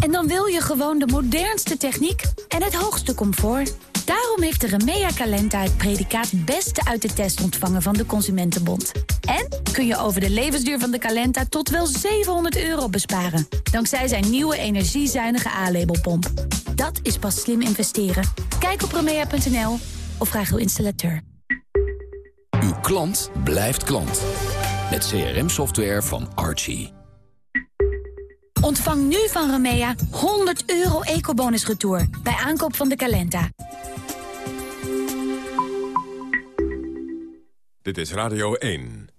Speaker 48: En dan wil je gewoon de modernste techniek en het hoogste comfort. Daarom heeft de Remea Calenta het predicaat Beste uit de test ontvangen van de Consumentenbond. En kun je over de levensduur van de Calenta tot wel 700 euro besparen. Dankzij zijn nieuwe energiezuinige A-labelpomp. Dat is pas slim investeren. Kijk op remea.nl of vraag uw installateur.
Speaker 49: Uw klant blijft klant. Met CRM-software van Archie.
Speaker 48: Ontvang nu van Remea 100 euro ecobonus retour bij aankoop van de Calenta.
Speaker 1: Dit is Radio 1.